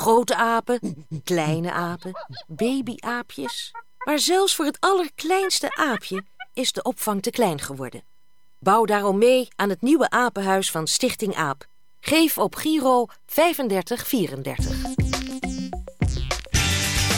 Grote apen, kleine apen, babyaapjes. Maar zelfs voor het allerkleinste aapje is de opvang te klein geworden. Bouw daarom mee aan het nieuwe apenhuis van Stichting AAP. Geef op Giro 3534.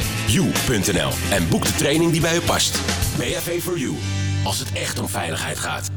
www.bav-4-u.nl en boek de training die bij u past. BHV for You, als het echt om veiligheid gaat.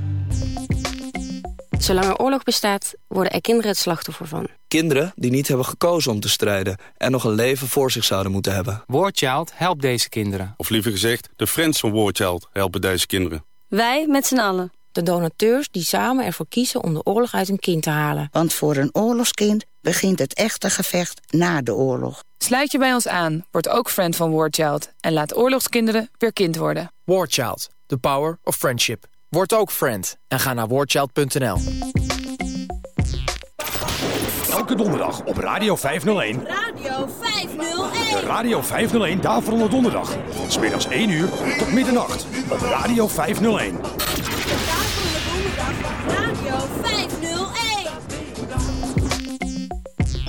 Zolang er oorlog bestaat, worden er kinderen het slachtoffer van. Kinderen die niet hebben gekozen om te strijden... en nog een leven voor zich zouden moeten hebben. Warchild helpt deze kinderen. Of liever gezegd, de friends van Warchild helpen deze kinderen. Wij met z'n allen. De donateurs die samen ervoor kiezen om de oorlog uit een kind te halen. Want voor een oorlogskind begint het echte gevecht na de oorlog. Sluit je bij ons aan, word ook friend van Warchild... en laat oorlogskinderen weer kind worden. Warchild, the power of friendship. Word ook friend en ga naar warchild.nl. Elke donderdag op Radio 501. Radio 501. De Radio 501 Daverende Donderdag. Van smiddags 1 uur tot middernacht op Radio 501.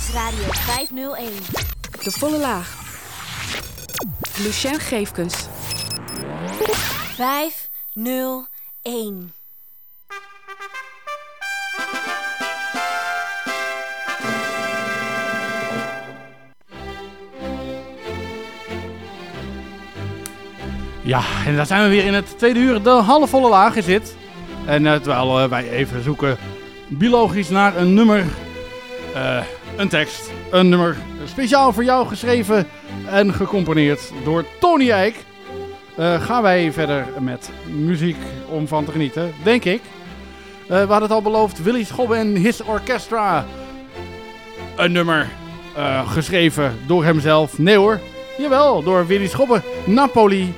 Is Radio 501. De volle laag. Lucien Geefkens. 501. Ja, en daar zijn we weer in het tweede uur. De halfvolle laag is dit. En eh, terwijl eh, wij even zoeken biologisch naar een nummer, eh, een tekst, een nummer speciaal voor jou geschreven en gecomponeerd door Tony Eijk. eh, gaan wij verder met muziek om van te genieten, denk ik. Eh, we hadden het al beloofd, Willy Schobbe en His Orchestra. Een nummer eh, geschreven door hemzelf. Nee hoor, jawel, door Willy Schobbe. Napoli.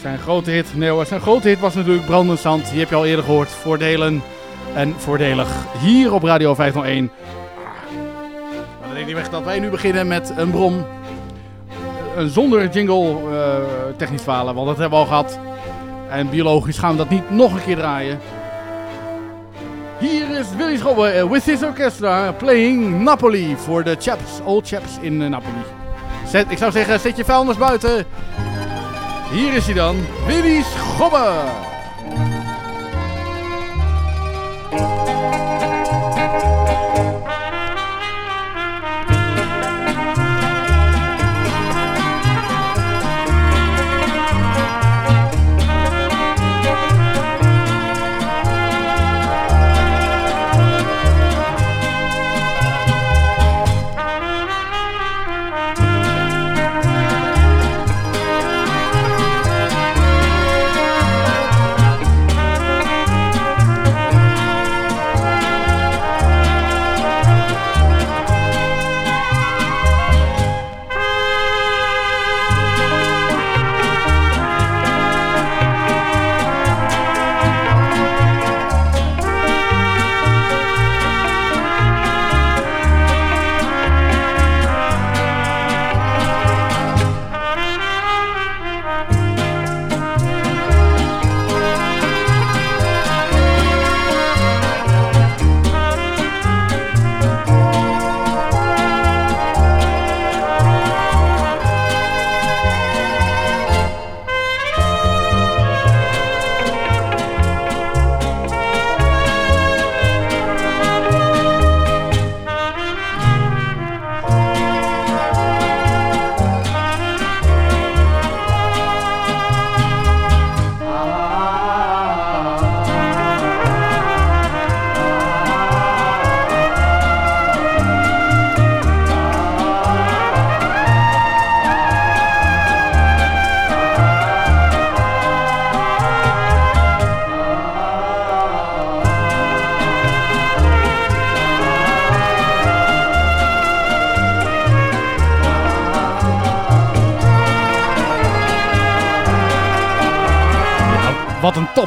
Zijn grote hit, nee hoor, zijn grote hit was natuurlijk Brandend Zand. Die heb je al eerder gehoord. Voordelen en voordelig. Hier op Radio 501. Neemt niet weg dat wij nu beginnen met een bron. Eh, zonder jingle eh, technisch falen, want dat hebben we al gehad. En biologisch gaan we dat niet nog een keer draaien. Hier is Willy Schobbe eh, with his orchestra playing Napoli voor de chaps, old chaps in eh, Napoli. Zet, ik zou zeggen, zet je vuilnis buiten. Hier is hij dan, Willy Schobbe.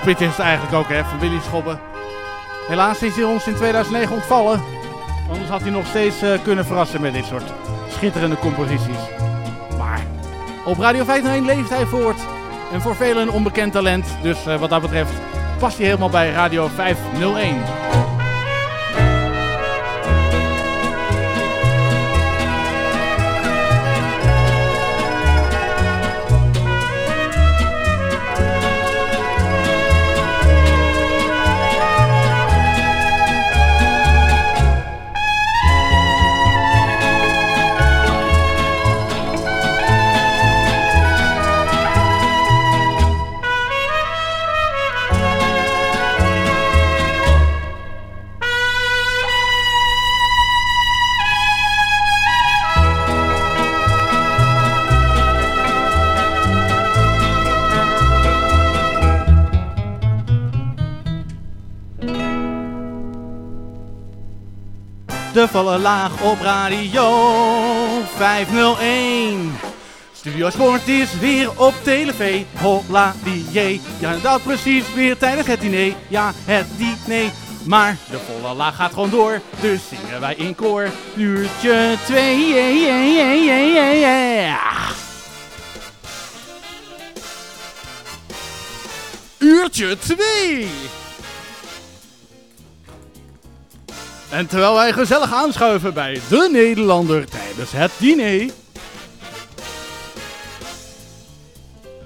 Tophit is het eigenlijk ook, hè, van Willy Schobben. Helaas is hij ons in 2009 ontvallen. Anders had hij nog steeds eh, kunnen verrassen met dit soort schitterende composities. Maar op Radio 501 leeft hij voort. En voor velen een onbekend talent. Dus eh, wat dat betreft past hij helemaal bij Radio 501. Laag op radio 501. Studio Sport is weer op tv. Holla die Ja, dat precies weer tijdens het diner. Ja, het diner. Maar de volle laag gaat gewoon door. Dus zingen wij in koor. Uurtje 2. Uurtje 2. En terwijl wij gezellig aanschuiven bij de Nederlander tijdens het diner.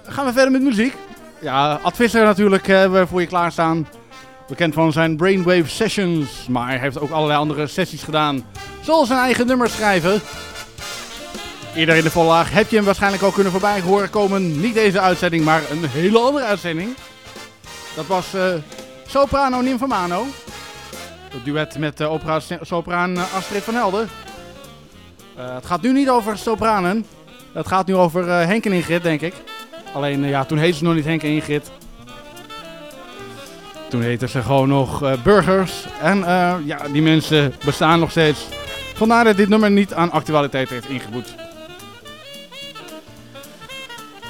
Gaan we verder met muziek. Ja, Advisser natuurlijk hebben we voor je klaarstaan. Bekend van zijn Brainwave Sessions. Maar hij heeft ook allerlei andere sessies gedaan. Zoals zijn eigen nummers schrijven. Eerder in de vollaag heb je hem waarschijnlijk al kunnen voorbij horen komen. Niet deze uitzending, maar een hele andere uitzending. Dat was uh, Soprano Nymphomano. Het duet met de opera-sopraan eh, Astrid van Helden. Uh, het gaat nu niet over sopranen. Het gaat nu over Henk en Ingrid, denk ik. Alleen, ja, toen heette ze nog niet Henk en Ingrid. Toen heten ze gewoon nog burgers. En ja, die mensen bestaan nog steeds. Vandaar dat dit nummer niet aan actualiteit heeft ingeboet.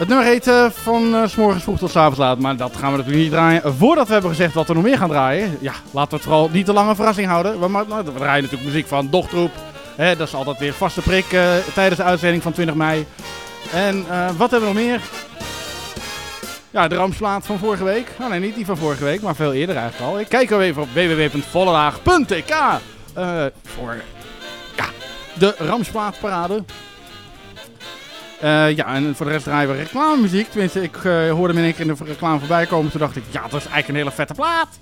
Het nummer heet uh, van uh, s morgens vroeg tot s avonds laat. Maar dat gaan we natuurlijk niet draaien voordat we hebben gezegd wat we nog meer gaan draaien. Ja, laten we het vooral niet te lange verrassing houden. We, maar, nou, we draaien natuurlijk muziek van Dochtroep. Hè, dat is altijd weer vaste prik uh, tijdens de uitzending van 20 mei. En wat hebben we nog meer? Ja, de ramsplaat van vorige week. Oh nee, niet die van vorige week, maar veel eerder eigenlijk al. Ik kijk even op www.vollelaag.tk voor de Ramsplaatparade. Uh, ja, en voor de rest draaien we reclamemuziek. Tenminste, ik uh, hoorde hem in één keer in de reclame voorbij komen. Toen dacht ik, ja, dat is eigenlijk een hele vette plaat.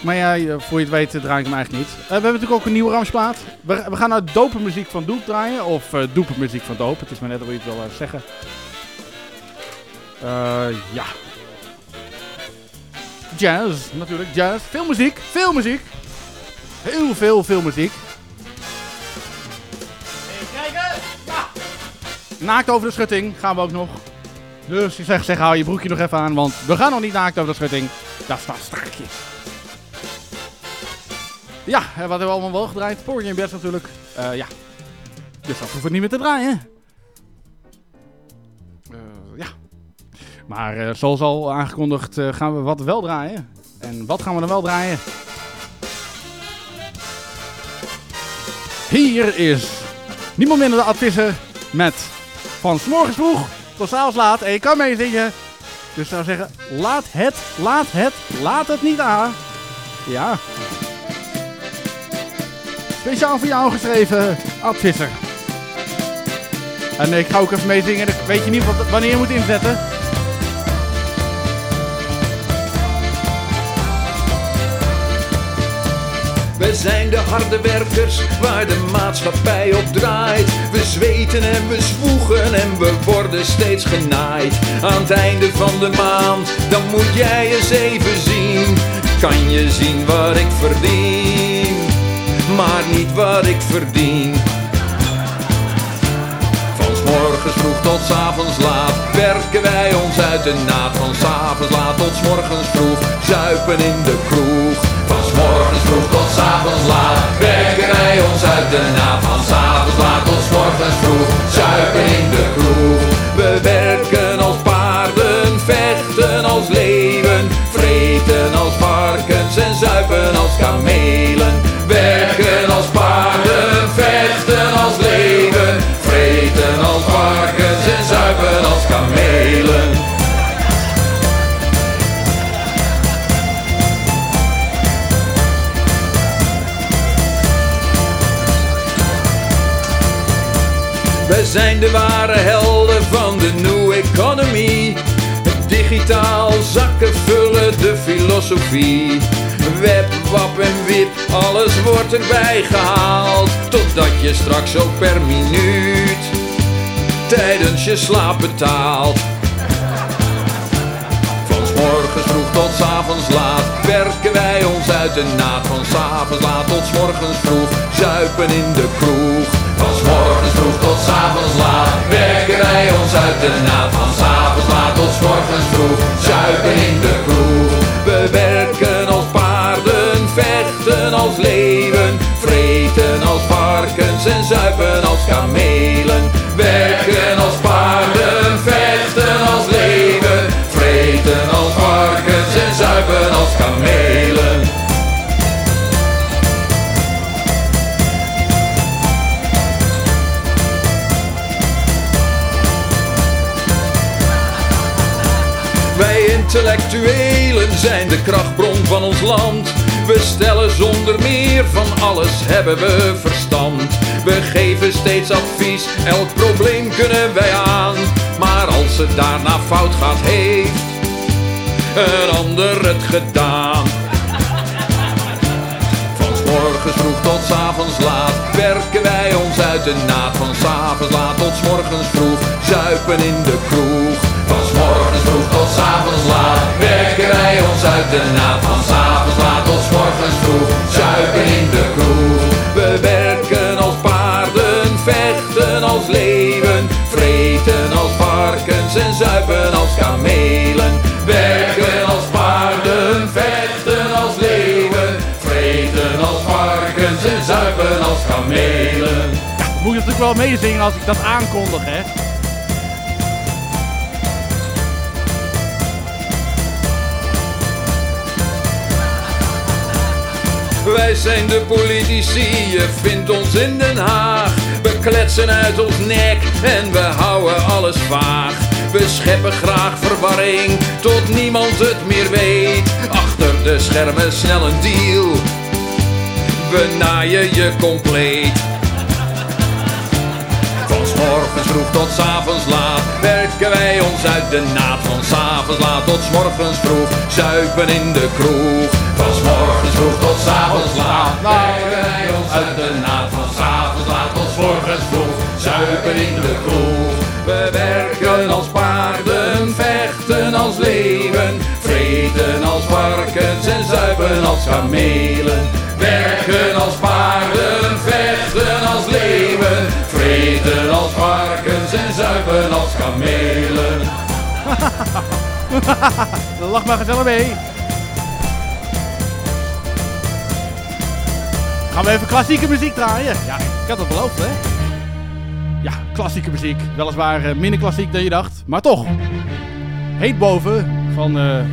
Maar ja, voor je het weet draai ik hem eigenlijk niet. We hebben natuurlijk ook een nieuwe Ramsplaat. We, we gaan naar dope muziek van Doep draaien. Of uh, doepe muziek van Doop. Het is maar net hoe je het wil zeggen. ja. Jazz, natuurlijk. Jazz. Veel muziek. Veel muziek. Heel veel, veel muziek. Naakt over de schutting gaan we ook nog. Dus je zegt, zeg, hou je broekje nog even aan, want we gaan nog niet naakt over de schutting. Dat staat strakjes. Ja, wat hebben we allemaal wel gedraaid? Poortje in bed natuurlijk. Uh, ja. Dus dat hoeft het niet meer te draaien. Uh, ja. Maar uh, zoals al aangekondigd gaan we wat wel draaien. En wat gaan we dan wel draaien? Hier is niemand minder de advisser met van s morgens vroeg tot s avonds laat. En je kan meezingen. Dus ik zou zeggen, laat het, laat het, laat het niet aan. Ja. Speciaal voor jou geschreven, Ad Visser. En ik ga ook even meezingen. Weet je niet wat, wanneer je moet inzetten? We zijn de harde werkers waar de maatschappij op draait. We zweten en we zwoegen en we worden steeds genaaid. Aan het einde van de maand, dan moet jij eens even zien. Kan je zien wat ik verdien, maar niet wat ik verdien. Van morgens vroeg tot s avonds laat werken wij ons uit de naad. Van s avonds laat tot s morgens vroeg zuipen in de kroeg. Van s morgens vroeg tot s avonds laat werken wij ons uit de naad. Van s avonds laat tot s morgens vroeg zuipen in de kroeg. We werken Wij zijn de ware helden van de new economy. Digitaal zakken vullen de filosofie. Web, wap en wip, alles wordt erbij gehaald. Totdat je straks ook per minuut tijdens je slaap betaalt. Morgens vroeg tot 's avonds laat werken wij ons uit de naad. Van 's avonds laat tot 's morgens vroeg zuipen in de kroeg. Van vroeg tot 's avonds laat werken wij ons uit de naad. Van 's avonds laat tot 's morgens vroeg zuipen in de kroeg. We werken als paarden, vechten als leeuwen, vreten als varkens en zuipen als kamelen. Intellectuelen zijn de krachtbron van ons land. We stellen zonder meer van alles hebben we verstand. We geven steeds advies, elk probleem kunnen wij aan. Maar als het daarna fout gaat, heeft een ander het gedaan. Van morgens vroeg tot 's avonds laat werken wij ons uit de naad. Van 's avonds laat tot 's morgens vroeg zuipen in de kroeg. Morgens vroeg tot avonds laat werken wij ons uit de naad. Van avonds laat tot morgens vroeg zuipen in de kroeg. We werken als paarden, vechten als leeuwen, vreten als varkens en zuipen als kamelen. Werken als paarden, vechten als leeuwen, vreten als varkens en zuipen als kamelen. Moet je natuurlijk wel meezingen als ik dat aankondig, hè? Wij zijn de politici, je vindt ons in Den Haag. We kletsen uit ons nek en we houden alles vaag. We scheppen graag verwarring, tot niemand het meer weet. Achter de schermen snel een deal, we naaien je compleet. Van morgens vroeg tot 's avonds laat werken wij ons uit de naad. Van 's avonds laat tot 's morgens vroeg zuipen in de kroeg. Van morgens vroeg tot 's avonds laat werken wij ons uit de naad. Van 's avonds laat tot morgens vroeg zuipen in de kroeg. We werken als paarden, vechten als leeuwen, vreten als varkens en zuipen als kamelen. Werken als paarden, vechten als leeuwen, vreten als varkens en zuipen als kamelen. Lach maar gezellig mee. Gaan we even klassieke muziek draaien? Ja, ik had het beloofd, hè? Ja, klassieke muziek. Weliswaar eh, minder klassiek dan je dacht, maar toch. Heet boven van, eh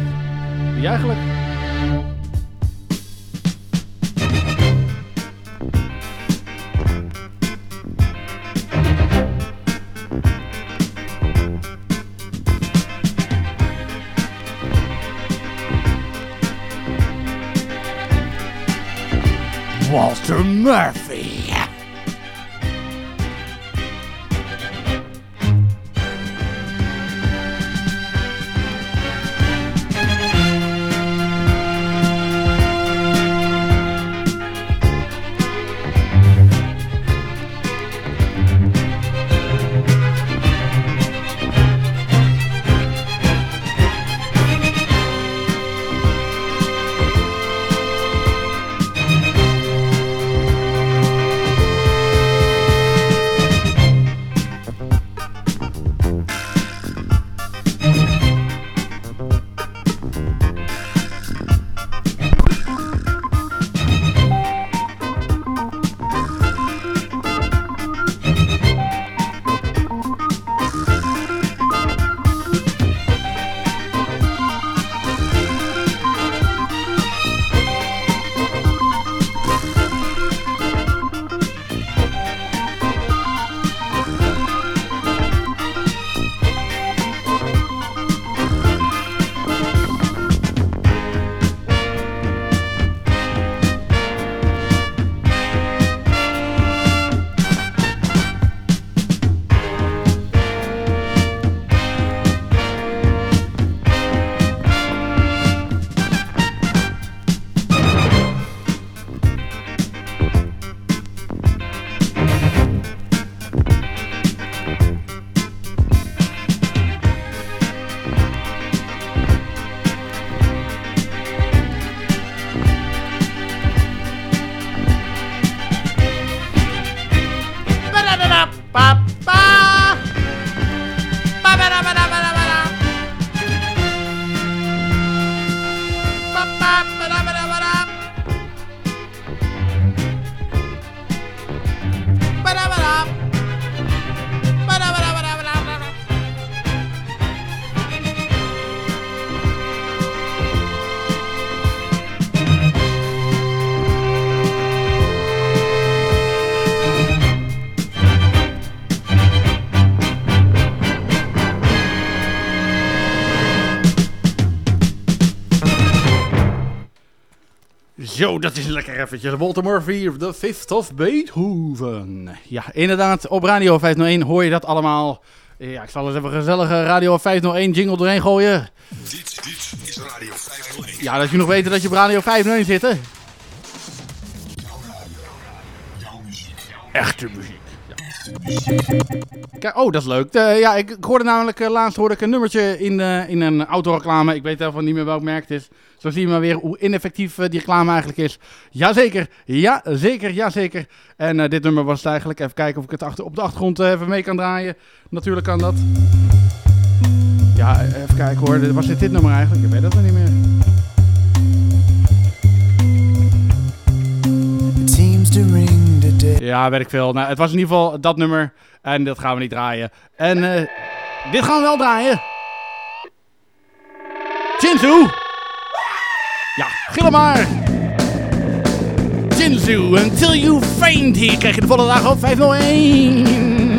wie eigenlijk? Walter Murphy. Zo, dat is lekker eventjes. Walter Murphy, The Fifth of Beethoven. Ja, inderdaad, op Radio 501 hoor je dat allemaal. Ja, ik zal eens even een gezellige Radio 501 jingle doorheen gooien. Dit, dit is Radio 501. Ja, dat je nog weet dat je op Radio 501 zit, hè? Echte muziek. Kijk, oh, dat is leuk. Ja, ik, hoorde namelijk, eh, laatst hoorde ik een nummertje in, eh, in een autoreclame. Ik weet even niet meer welk merk het is. Zo zie je maar weer hoe ineffectief eh, die reclame eigenlijk is. Jazeker, ja, zeker, ja, zeker. En dit nummer was het eigenlijk. Even kijken of ik het achter, op de achtergrond even mee kan draaien. Natuurlijk kan dat. Ja, even kijken hoor. Was dit dit nummer eigenlijk? Ik weet dat nog niet meer. It seems to. Ja, weet ik veel. Nou, het was in ieder geval dat nummer. En dat gaan we niet draaien. En eh, dit gaan we wel draaien. Jinzu! Ja, gillen maar! Jinzu, until you faint. Hier krijg je de volle dag op 501.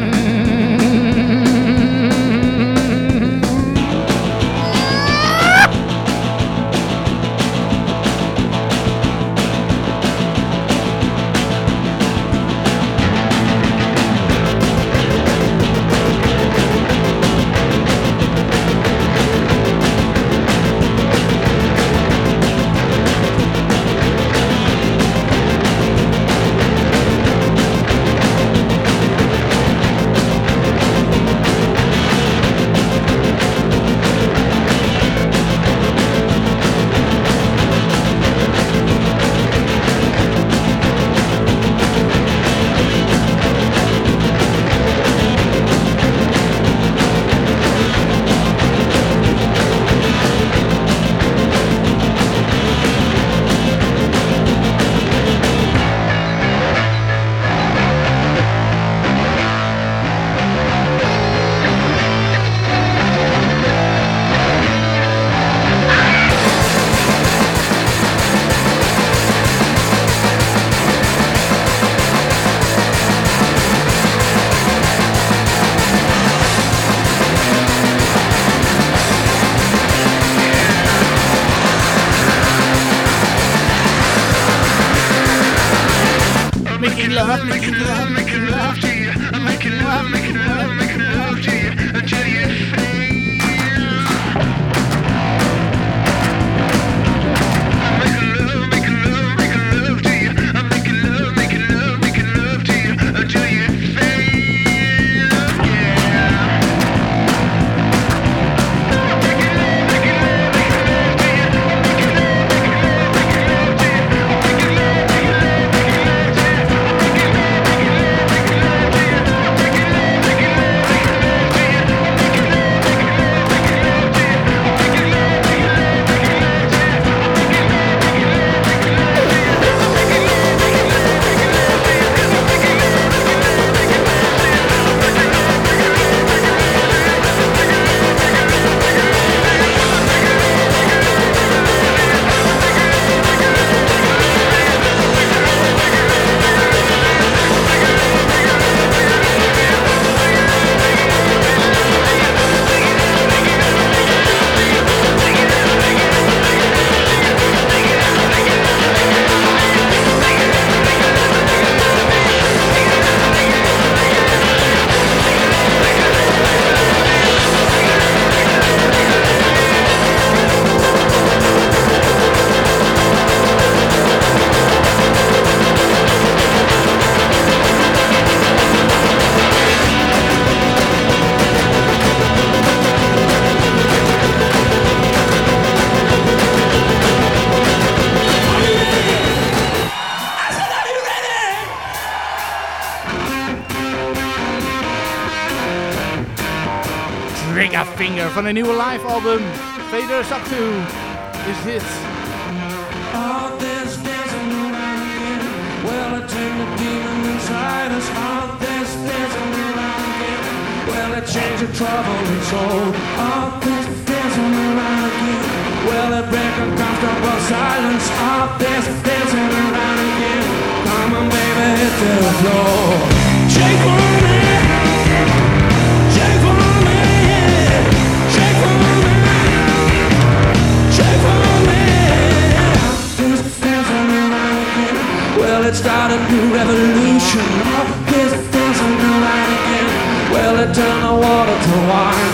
love me, love me. Van een nieuwe live album. Vader Saktu is dit. All this dancing around again. Well, I take the demon inside us. All this dancing around again. Well, it changed the trouble and soul. All this dancing around again. Well, it break uncomfortable silence. All this dancing around again. Come on, baby, hit the floor. revolution. This dancing around again. Well, it turned the water to wine.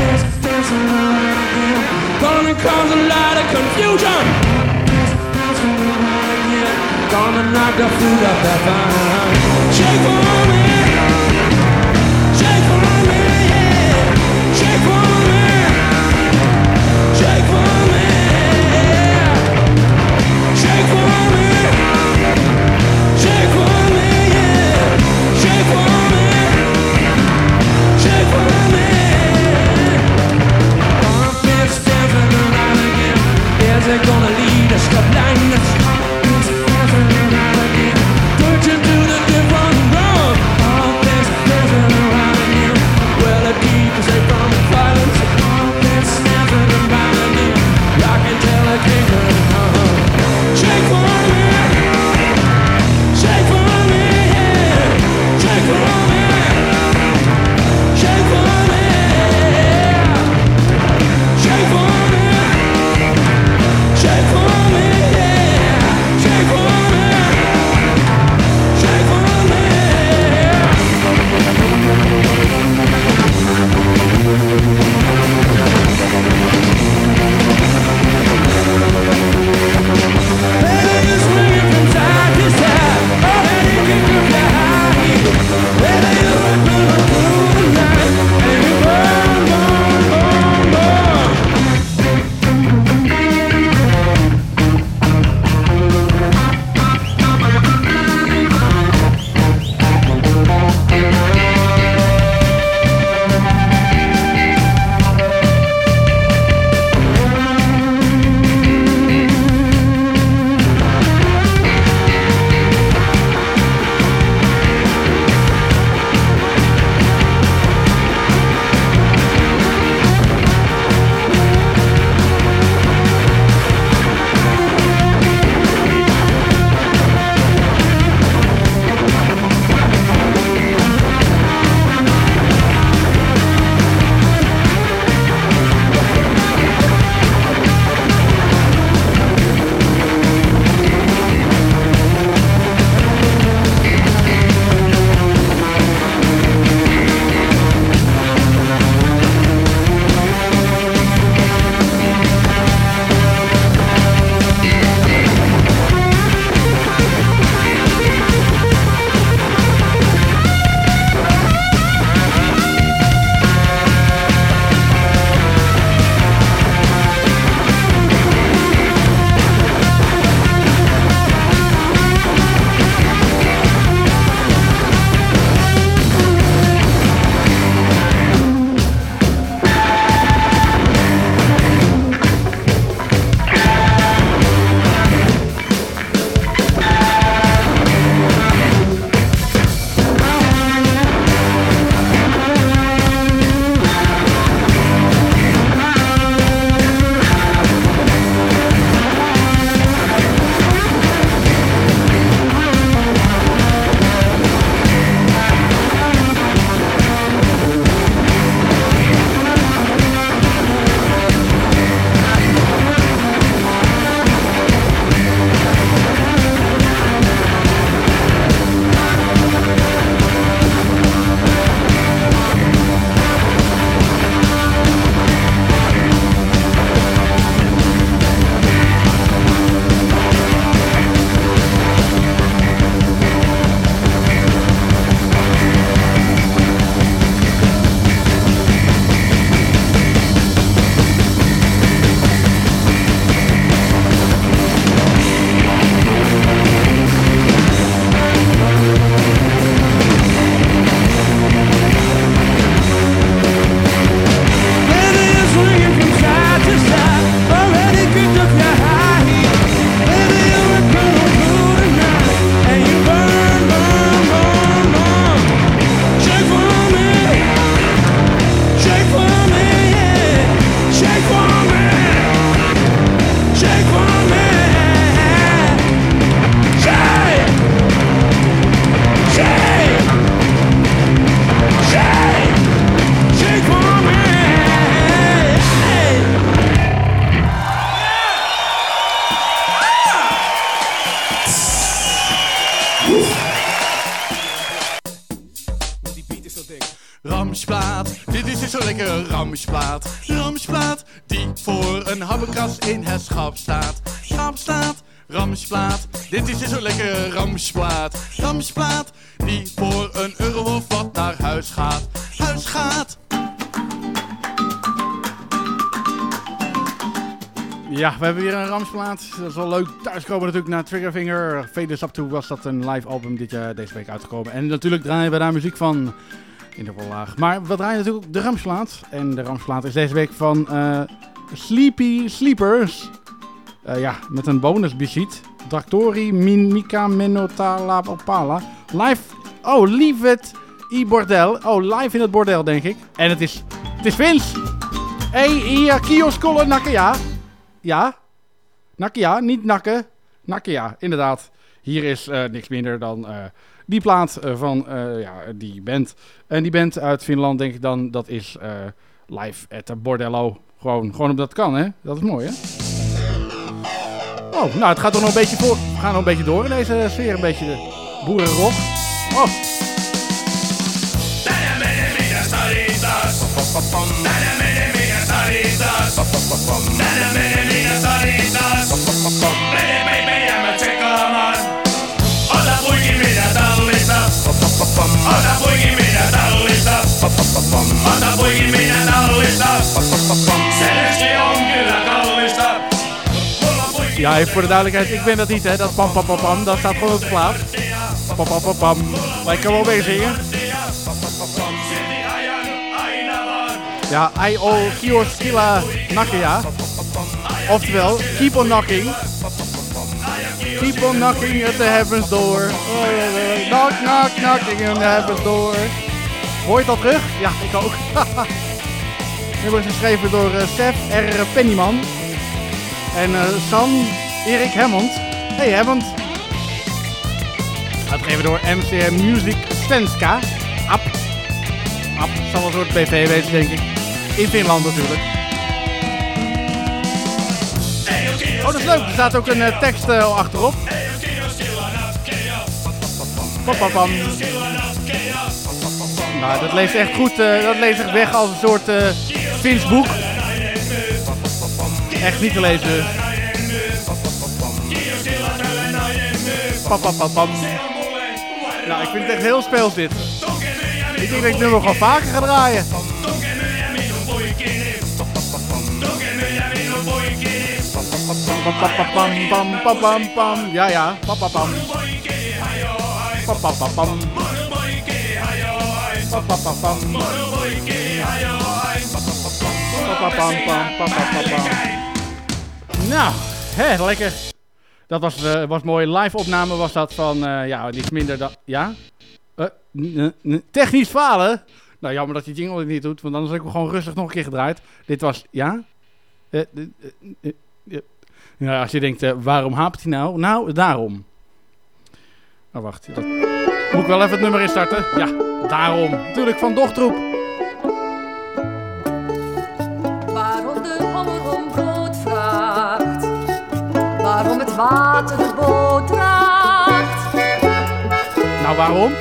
This dancing around again. Gonna cause a lot of confusion. This dancing around again. Gonna knock the food off the vine. Shake on me. It gonna lead us to blindness? We hebben weer een ramsplaat. Dat is wel leuk. Thuiskomen natuurlijk naar Triggerfinger. Faders Up To was dat een live album dit jaar, deze week uitgekomen. En natuurlijk draaien we daar muziek van in de laag. Maar we draaien natuurlijk de ramsplaat. En de ramsplaat is deze week van eh, Sleepy Sleepers. Eh, ja, met een bonusbeziet. Traktori Mimika Menotala Opala. Live. Oh, Leave It I Bordel. Oh, live in het bordel, denk ik. En het is, het is Vince. Hey, hier, kioskolle Nakia. Ja. Nakia, niet nakken. Nakia, inderdaad. Hier is eh, niks minder dan eh, die plaat eh, van ja, die band. En die band uit Finland, denk ik dan, dat is live at the Bordello. Gewoon, gewoon omdat het kan, hè? Dat is mooi, hè? Oh, nou, het gaat toch nog een beetje voor. We gaan nog een beetje door in deze sfeer. Een beetje de boerenrock. Oh. Ota poikin minä tallista. Selvästi on kyllä kallista. Ja, even voor de duidelijkheid, ik ben dat niet, hè. Dat pam pam pam pam, dat staat gewoon op de plaat. Pam pam pam pam. Maar ik kan wel. Ja, I all kioskilla nakia. Oftewel, keep on knocking. Keep on knocking at the heaven's door. Knock, knock, knocking on the heaven's door. Hoor je al terug? Ja, ik ook. Nummer is geschreven door eh, Stef R. Pennyman. En eh, San Erik Hammond. Hey Hammond. Uitgegeven door MCM Music Svenska. App. App zal een soort BV wezen, denk ik. In Finland natuurlijk. Oh, dat is leuk. Er staat ook een eh, tekst eh, achterop. Pam, pam, pam. Nou, dat leest echt goed. eh, dat leest echt weg als een soort eh Fins boek. Echt niet te lezen. Pam. Nou, ik vind het echt heel speels dit. Ik denk dat ik het nummer gewoon vaker ga draaien. Pam, pam, pam. Ja, ja. Pam, pam, pam. Pam. Nou, hè, lekker. Dat was, eh, was mooi. Live opname was dat van, eh, ja, niets minder dan... Ja? Eh, n- technisch falen? Nou, jammer dat die jingle het niet doet, want anders had ik hem gewoon rustig nog een keer gedraaid. Dit was, ja? Ja, als je denkt, eh, waarom hapert hij nou? Nou, daarom. Oh, wacht. Dat... Moet ik wel even het nummer instarten? Ja, daarom. Natuurlijk van Dochtroep. Waarom de honger om brood vraagt. Waarom het water de boot draagt. Nou, waarom?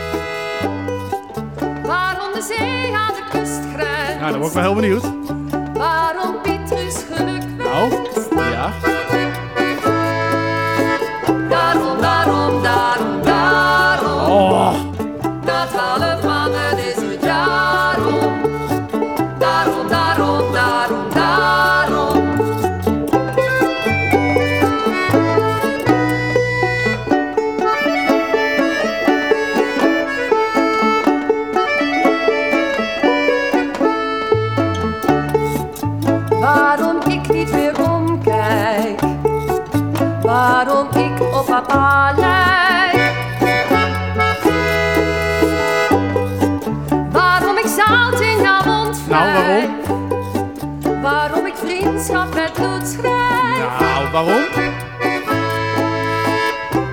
Waarom de zee aan de kust grijpt. Nou, dan word ik wel heel benieuwd. Waarom Pietrus geluk Nou, papa lijk. Waarom ik zout in mond Nou, waarom? Waarom ik vriendschap met bloed schrijf. Nou, waarom?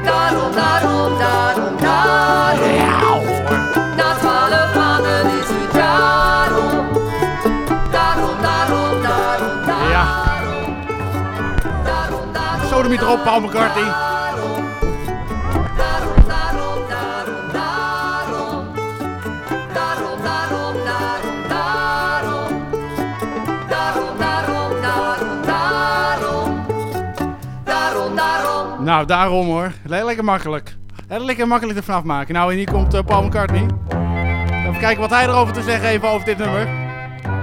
Daarom, daarom, daarom, daarom. Ja, hoor. Na twaalf maanden is het daarom. Daarom, daarom, daarom, daarom. Ja. Sodemiet erop, Paul McCartney. Nou, daarom hoor. Le- lekker makkelijk. Lekker makkelijk er vanaf maken. Nou, en hier komt eh, Paul McCartney. Even kijken wat hij erover te zeggen heeft over dit nummer.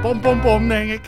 Pom pom pom, denk ik.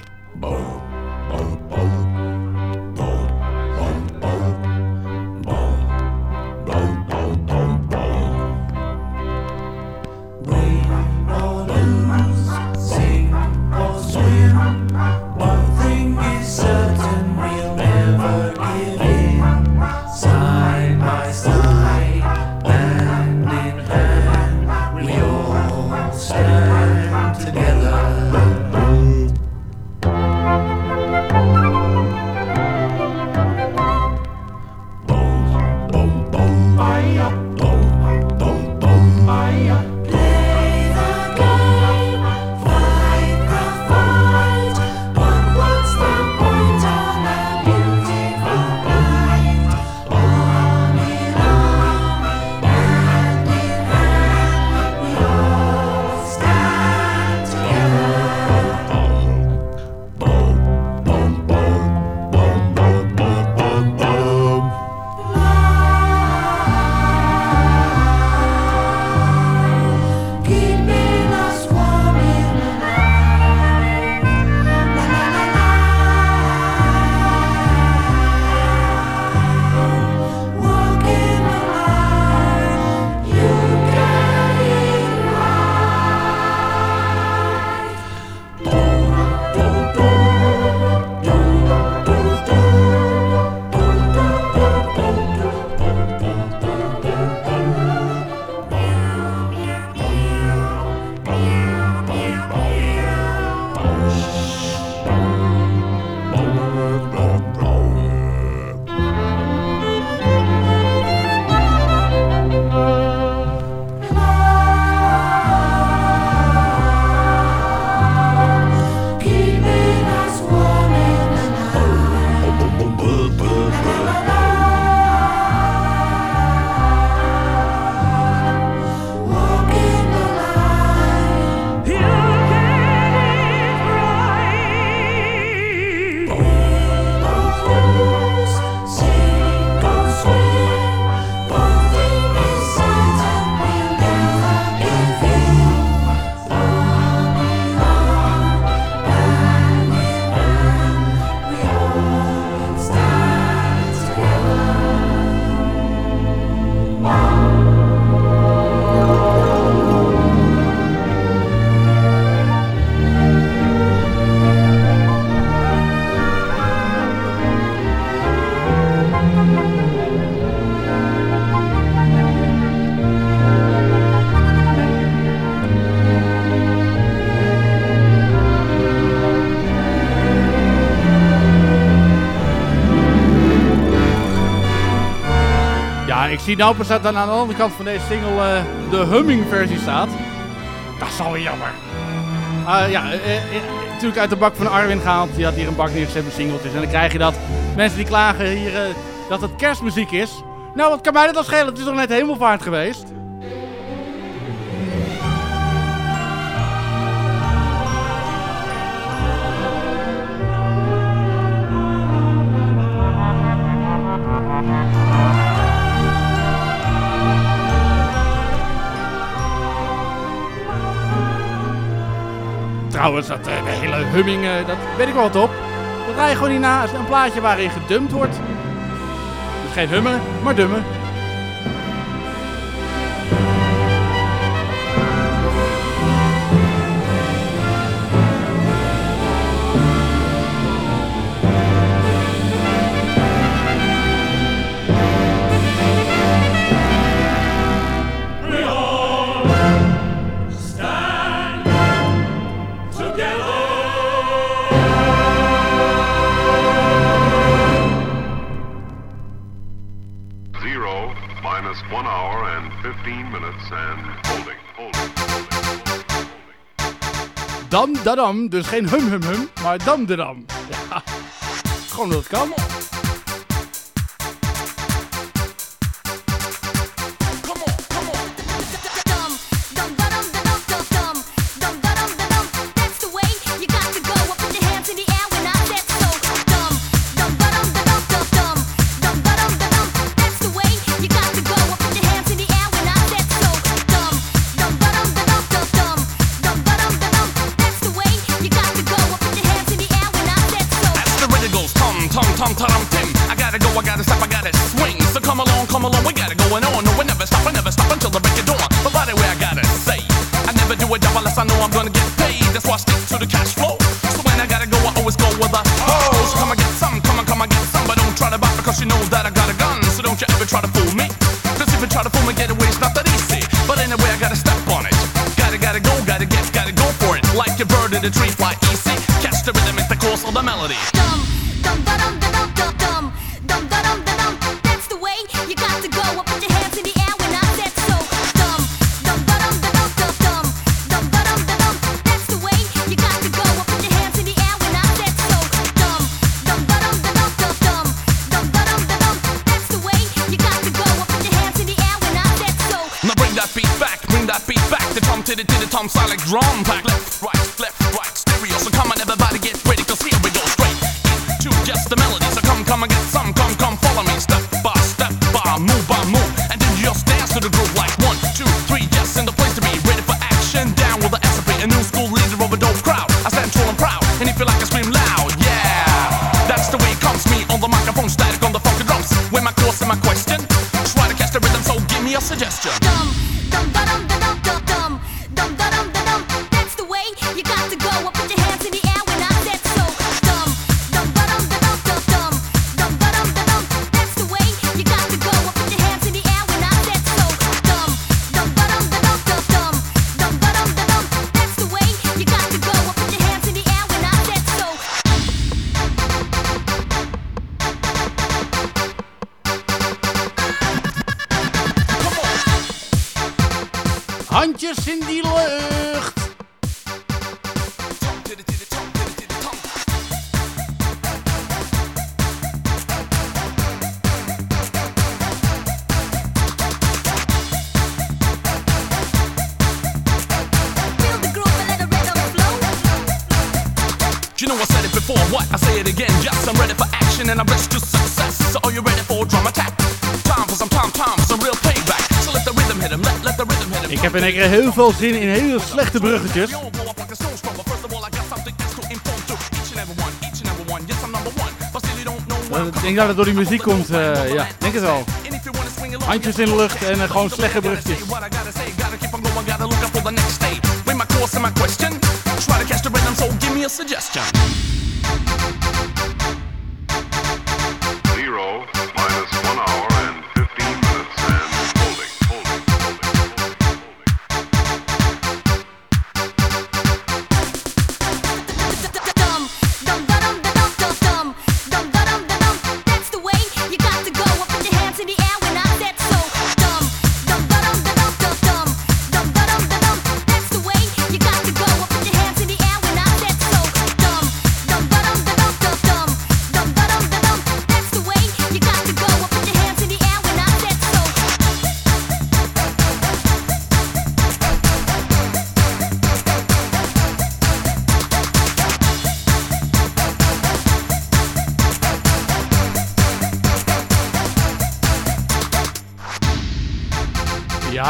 Pas dat dan aan de andere kant van deze single eh, de humming versie staat. Dat is alweer jammer. Ah, ja, eh, eh, natuurlijk uit de bak van Arwin gehaald. Die had hier een bak neergezet met singeltjes. En dan krijg je dat mensen die klagen hier dat het kerstmuziek is. Nou, wat kan mij dat dan schelen? Het is toch net hemelvaart geweest? Trouwens, dat, eh, de hele humming, eh, dat weet ik wel wat op. Dat draai je gewoon niet na. Het is een plaatje waarin gedumpt wordt. Dus geen hummen, maar dummen. Dadam. Dus geen hum, hum, hum, maar dam. Ja. Gewoon dat kan. the drink. zeker heel veel zin in hele slechte bruggetjes. Ik denk dat het door die muziek komt, eh, ja, denk het wel. Handjes in de lucht en eh, gewoon slechte bruggetjes.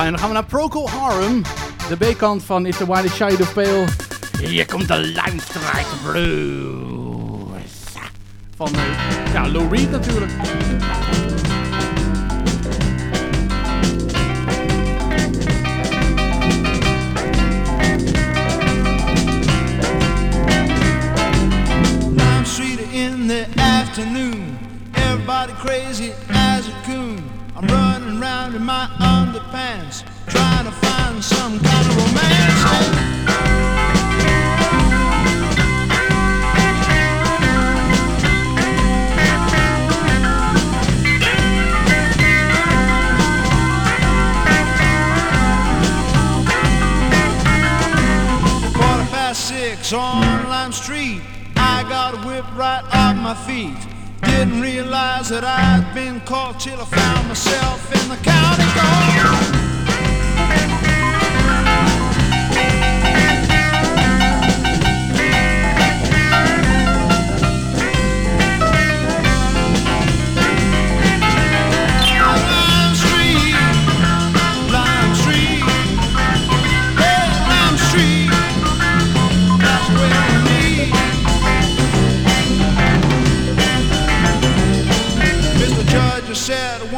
en dan gaan we naar Procol Harum. De B-kant van If the Wildest Shade of Pale. Hier komt de Luimstrijd Blues. Van eh, ja, Lou Reed natuurlijk. in the afternoon. Everybody crazy as a coon. I'm running around in my underpants, trying to find some kind of romance. six on Lime Street. I got a whip right off my feet didn't realize that I'd been caught till I found myself in the county court.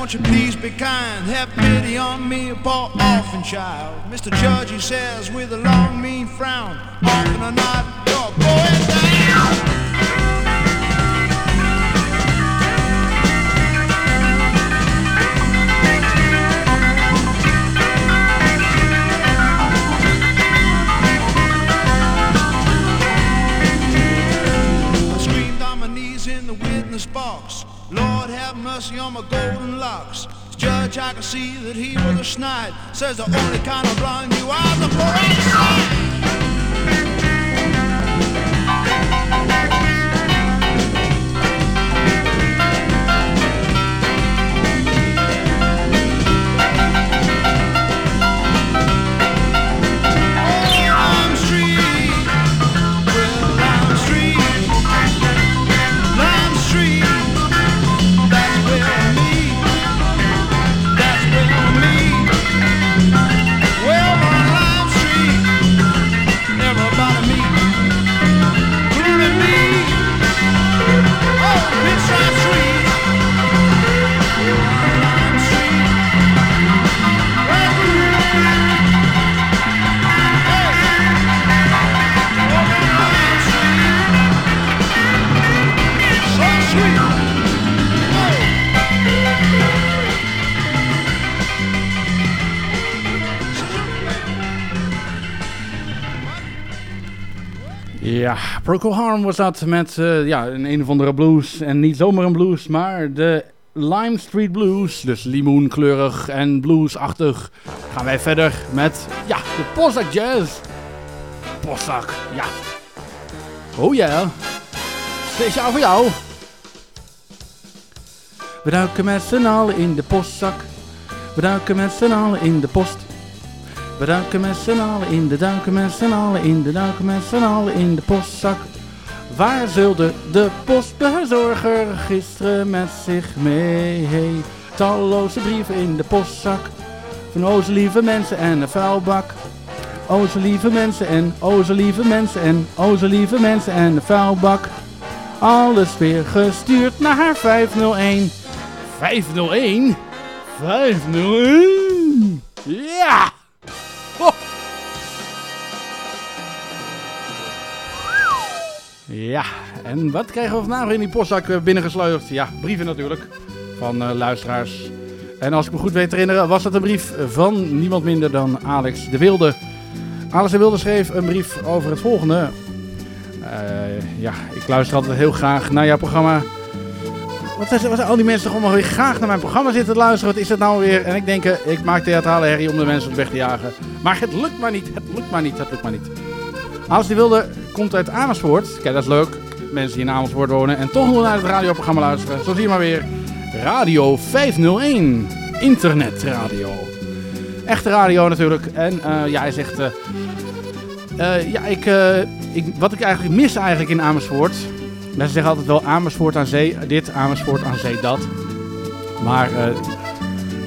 Won't you please be kind? Have pity on me, a poor orphan child. Mr. Judge, he says with a long, mean frown, often or not, you're going down. I screamed on my knees in the witness box. Lord have mercy on my golden locks. Judge, I can see that he was a snide. Says the only kind of blind you are the peroxide. Lime Ja, Procol Harum was dat met eh, ja, een een of andere blues. En niet zomaar een blues, maar de Lime Street Blues. Dus limoenkleurig en bluesachtig. Gaan wij verder met ja, de Possack Jazz. Possack, ja. Oh ja. Speciaal voor jou. We duiken met z'n allen in de postzak. We duiken met z'n allen in de post. We duiken met z'n allen in de duiken met z'n allen in de duiken met z'n allen in de postzak. Waar zulde de postbezorger gisteren met zich mee? Talloze brieven in de postzak. Van onze lieve mensen en een vuilbak. Onze lieve mensen en onze lieve mensen en onze lieve mensen en een vuilbak. Alles weer gestuurd naar haar 501. 501? 501? Ja! Ja, en wat krijgen we vandaag in die postzak eh, binnengesleurd? Ja, brieven natuurlijk. Van eh, luisteraars. En als ik me goed weet herinneren, was dat een brief van niemand minder dan Alex de Wilde. Alex de Wilde schreef een brief over het volgende. Eh, ja, ik luister altijd heel graag naar jouw programma. Wat, wat zijn al die mensen toch weer graag naar mijn programma zitten te luisteren? Wat is dat nou weer? En ik denk, ik maak theatrale herrie om de mensen weg te jagen. Maar het lukt maar niet, het lukt maar niet, het lukt maar niet. Alex de Wilde komt uit Amersfoort. Kijk, dat is leuk. Mensen die in Amersfoort wonen en toch nog naar het radioprogramma luisteren. Zo zie je maar weer. Radio 501. Internetradio. Echte radio natuurlijk. En eh, ja, hij zegt... eh, eh, ja, ik, ik, wat ik eigenlijk mis eigenlijk in Amersfoort... Mensen zeggen altijd wel Amersfoort aan zee, dit, Amersfoort aan zee, dat. Maar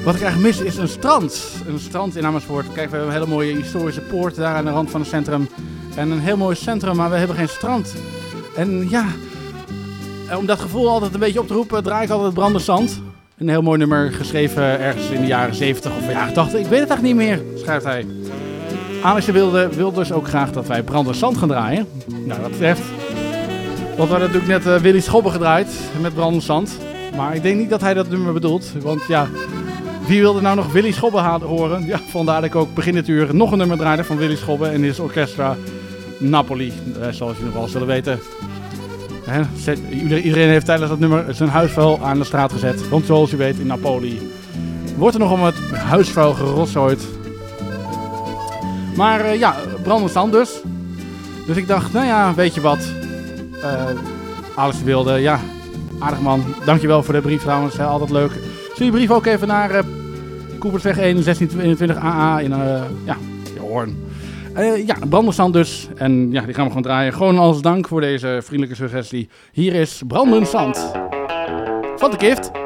wat ik eigenlijk mis is een strand. Een strand in Amersfoort. Kijk, we hebben een hele mooie historische poort daar aan de rand van het centrum. En een heel mooi centrum, maar we hebben geen strand. En ja, eh, om dat gevoel altijd een beetje op te roepen, draai ik altijd Brandend Zand. Een heel mooi nummer, geschreven ergens in de jaren 70 of jaren 80. Ik weet het eigenlijk niet meer, schrijft hij. Alex de wilde, wil dus ook graag dat wij Brandend Zand gaan draaien. Nou, dat betreft. Want we hadden natuurlijk net eh, Willy Schobben gedraaid met Brandend Zand. Maar ik denk niet dat hij dat nummer bedoelt. Want ja, wie wilde nou nog Willy Schobben horen? Ja, vandaar dat ik ook begin het uur nog een nummer draaide van Willy Schobben en his orchestra Napoli. Eh, zoals jullie nog wel zullen weten. Iedereen heeft tijdens dat nummer zijn huisvuil aan de straat gezet. Want zoals u weet, in Napoli wordt er nog om het huisvuil gerotzooid. Maar eh, ja, zand dus. Dus ik dacht, nou ja, weet je wat. Eh Alex wilde, ja, aardig man. Dankjewel voor de brief trouwens, hè, altijd leuk. Stuur je brief ook even naar eh Koepersweg 1, 1622 AA in eh ja, Hoorn. Eh, ja, brandend dus. En ja, die gaan we gewoon draaien. Gewoon als dank voor deze vriendelijke suggestie. Hier is brandend zand. Van de gift.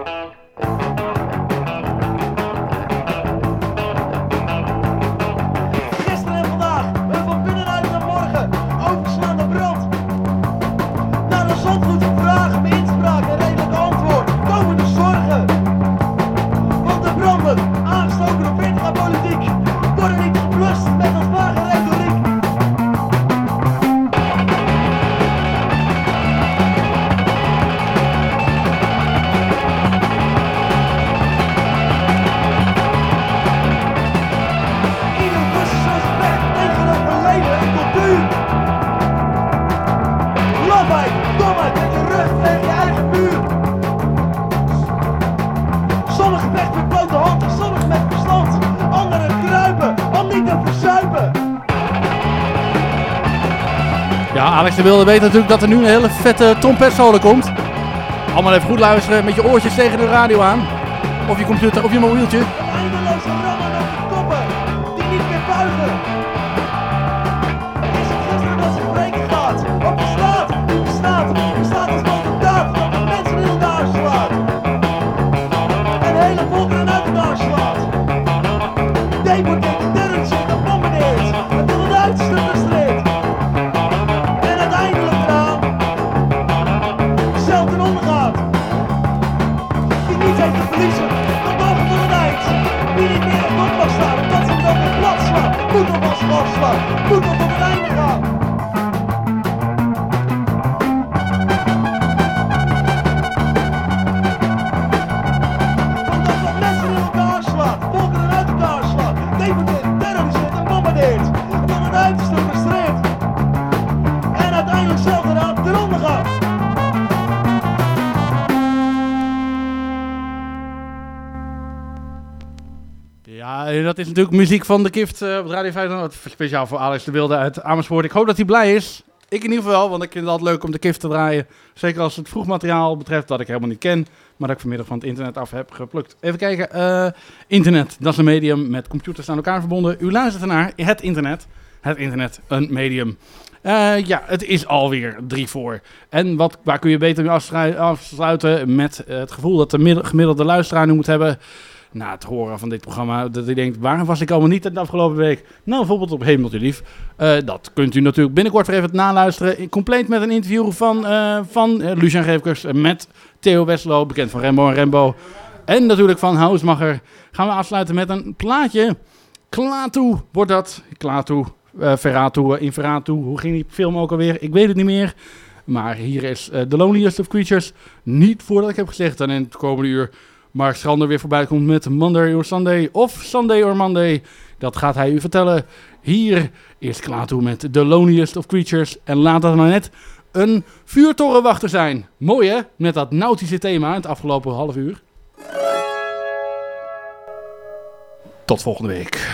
De Wilde weet natuurlijk dat er nu een hele vette trompetsolo komt. Allemaal even goed luisteren met je oortjes tegen de radio aan. Of je computer of je mobieltje. Eindeloze rammen op de koppen, die niet meer buigen. Is het gisteren dat ze spreken gaat? Op de straat, die bestaat, bestaat als dat de mensen in elkaar slaat. En hele dat is natuurlijk muziek van de Kift eh, op Radio 500. Speciaal voor Alex de Wilde uit Amersfoort. Ik hoop dat hij blij is. Ik in ieder geval, want ik vind het altijd leuk om de Kift te draaien. Zeker als het vroegmateriaal betreft dat ik helemaal niet ken. Maar dat ik vanmiddag van het internet af heb geplukt. Even kijken. eh, internet, dat is een medium met computers aan elkaar verbonden. U luistert ernaar. Het internet. Het internet, een medium. Eh, ja, het is alweer drie voor. En wat, waar kun je beter mee afsluiten met het gevoel dat de middel- gemiddelde luisteraar nu moet hebben na het horen van dit programma, dat hij denkt, waar was ik allemaal niet de afgelopen week? Nou, bijvoorbeeld op Hemeltje Lief. Eh, dat kunt u natuurlijk binnenkort weer even naluisteren. Compleet met een interview van, eh van eh, Lucien Geefkers met Theo Westlo, bekend van Rembo en Rembo. En natuurlijk van Housemacher. Gaan we afsluiten met een plaatje. Klaatu wordt dat. Klaatu, eh Ferratu. Hoe ging die film ook alweer? Ik weet het niet meer. Maar hier is The Loneliest of Creatures. Niet voordat ik heb gezegd dan in het komende uur Mark Schrander weer voorbij komt met Monday or Sunday of Sunday or Monday. Dat gaat hij u vertellen. Hier is Klaatu met The Loneliest of Creatures. En laat dat maar net een vuurtorenwachter zijn. Mooi hè? Met dat nautische thema het afgelopen half uur. Tot volgende week.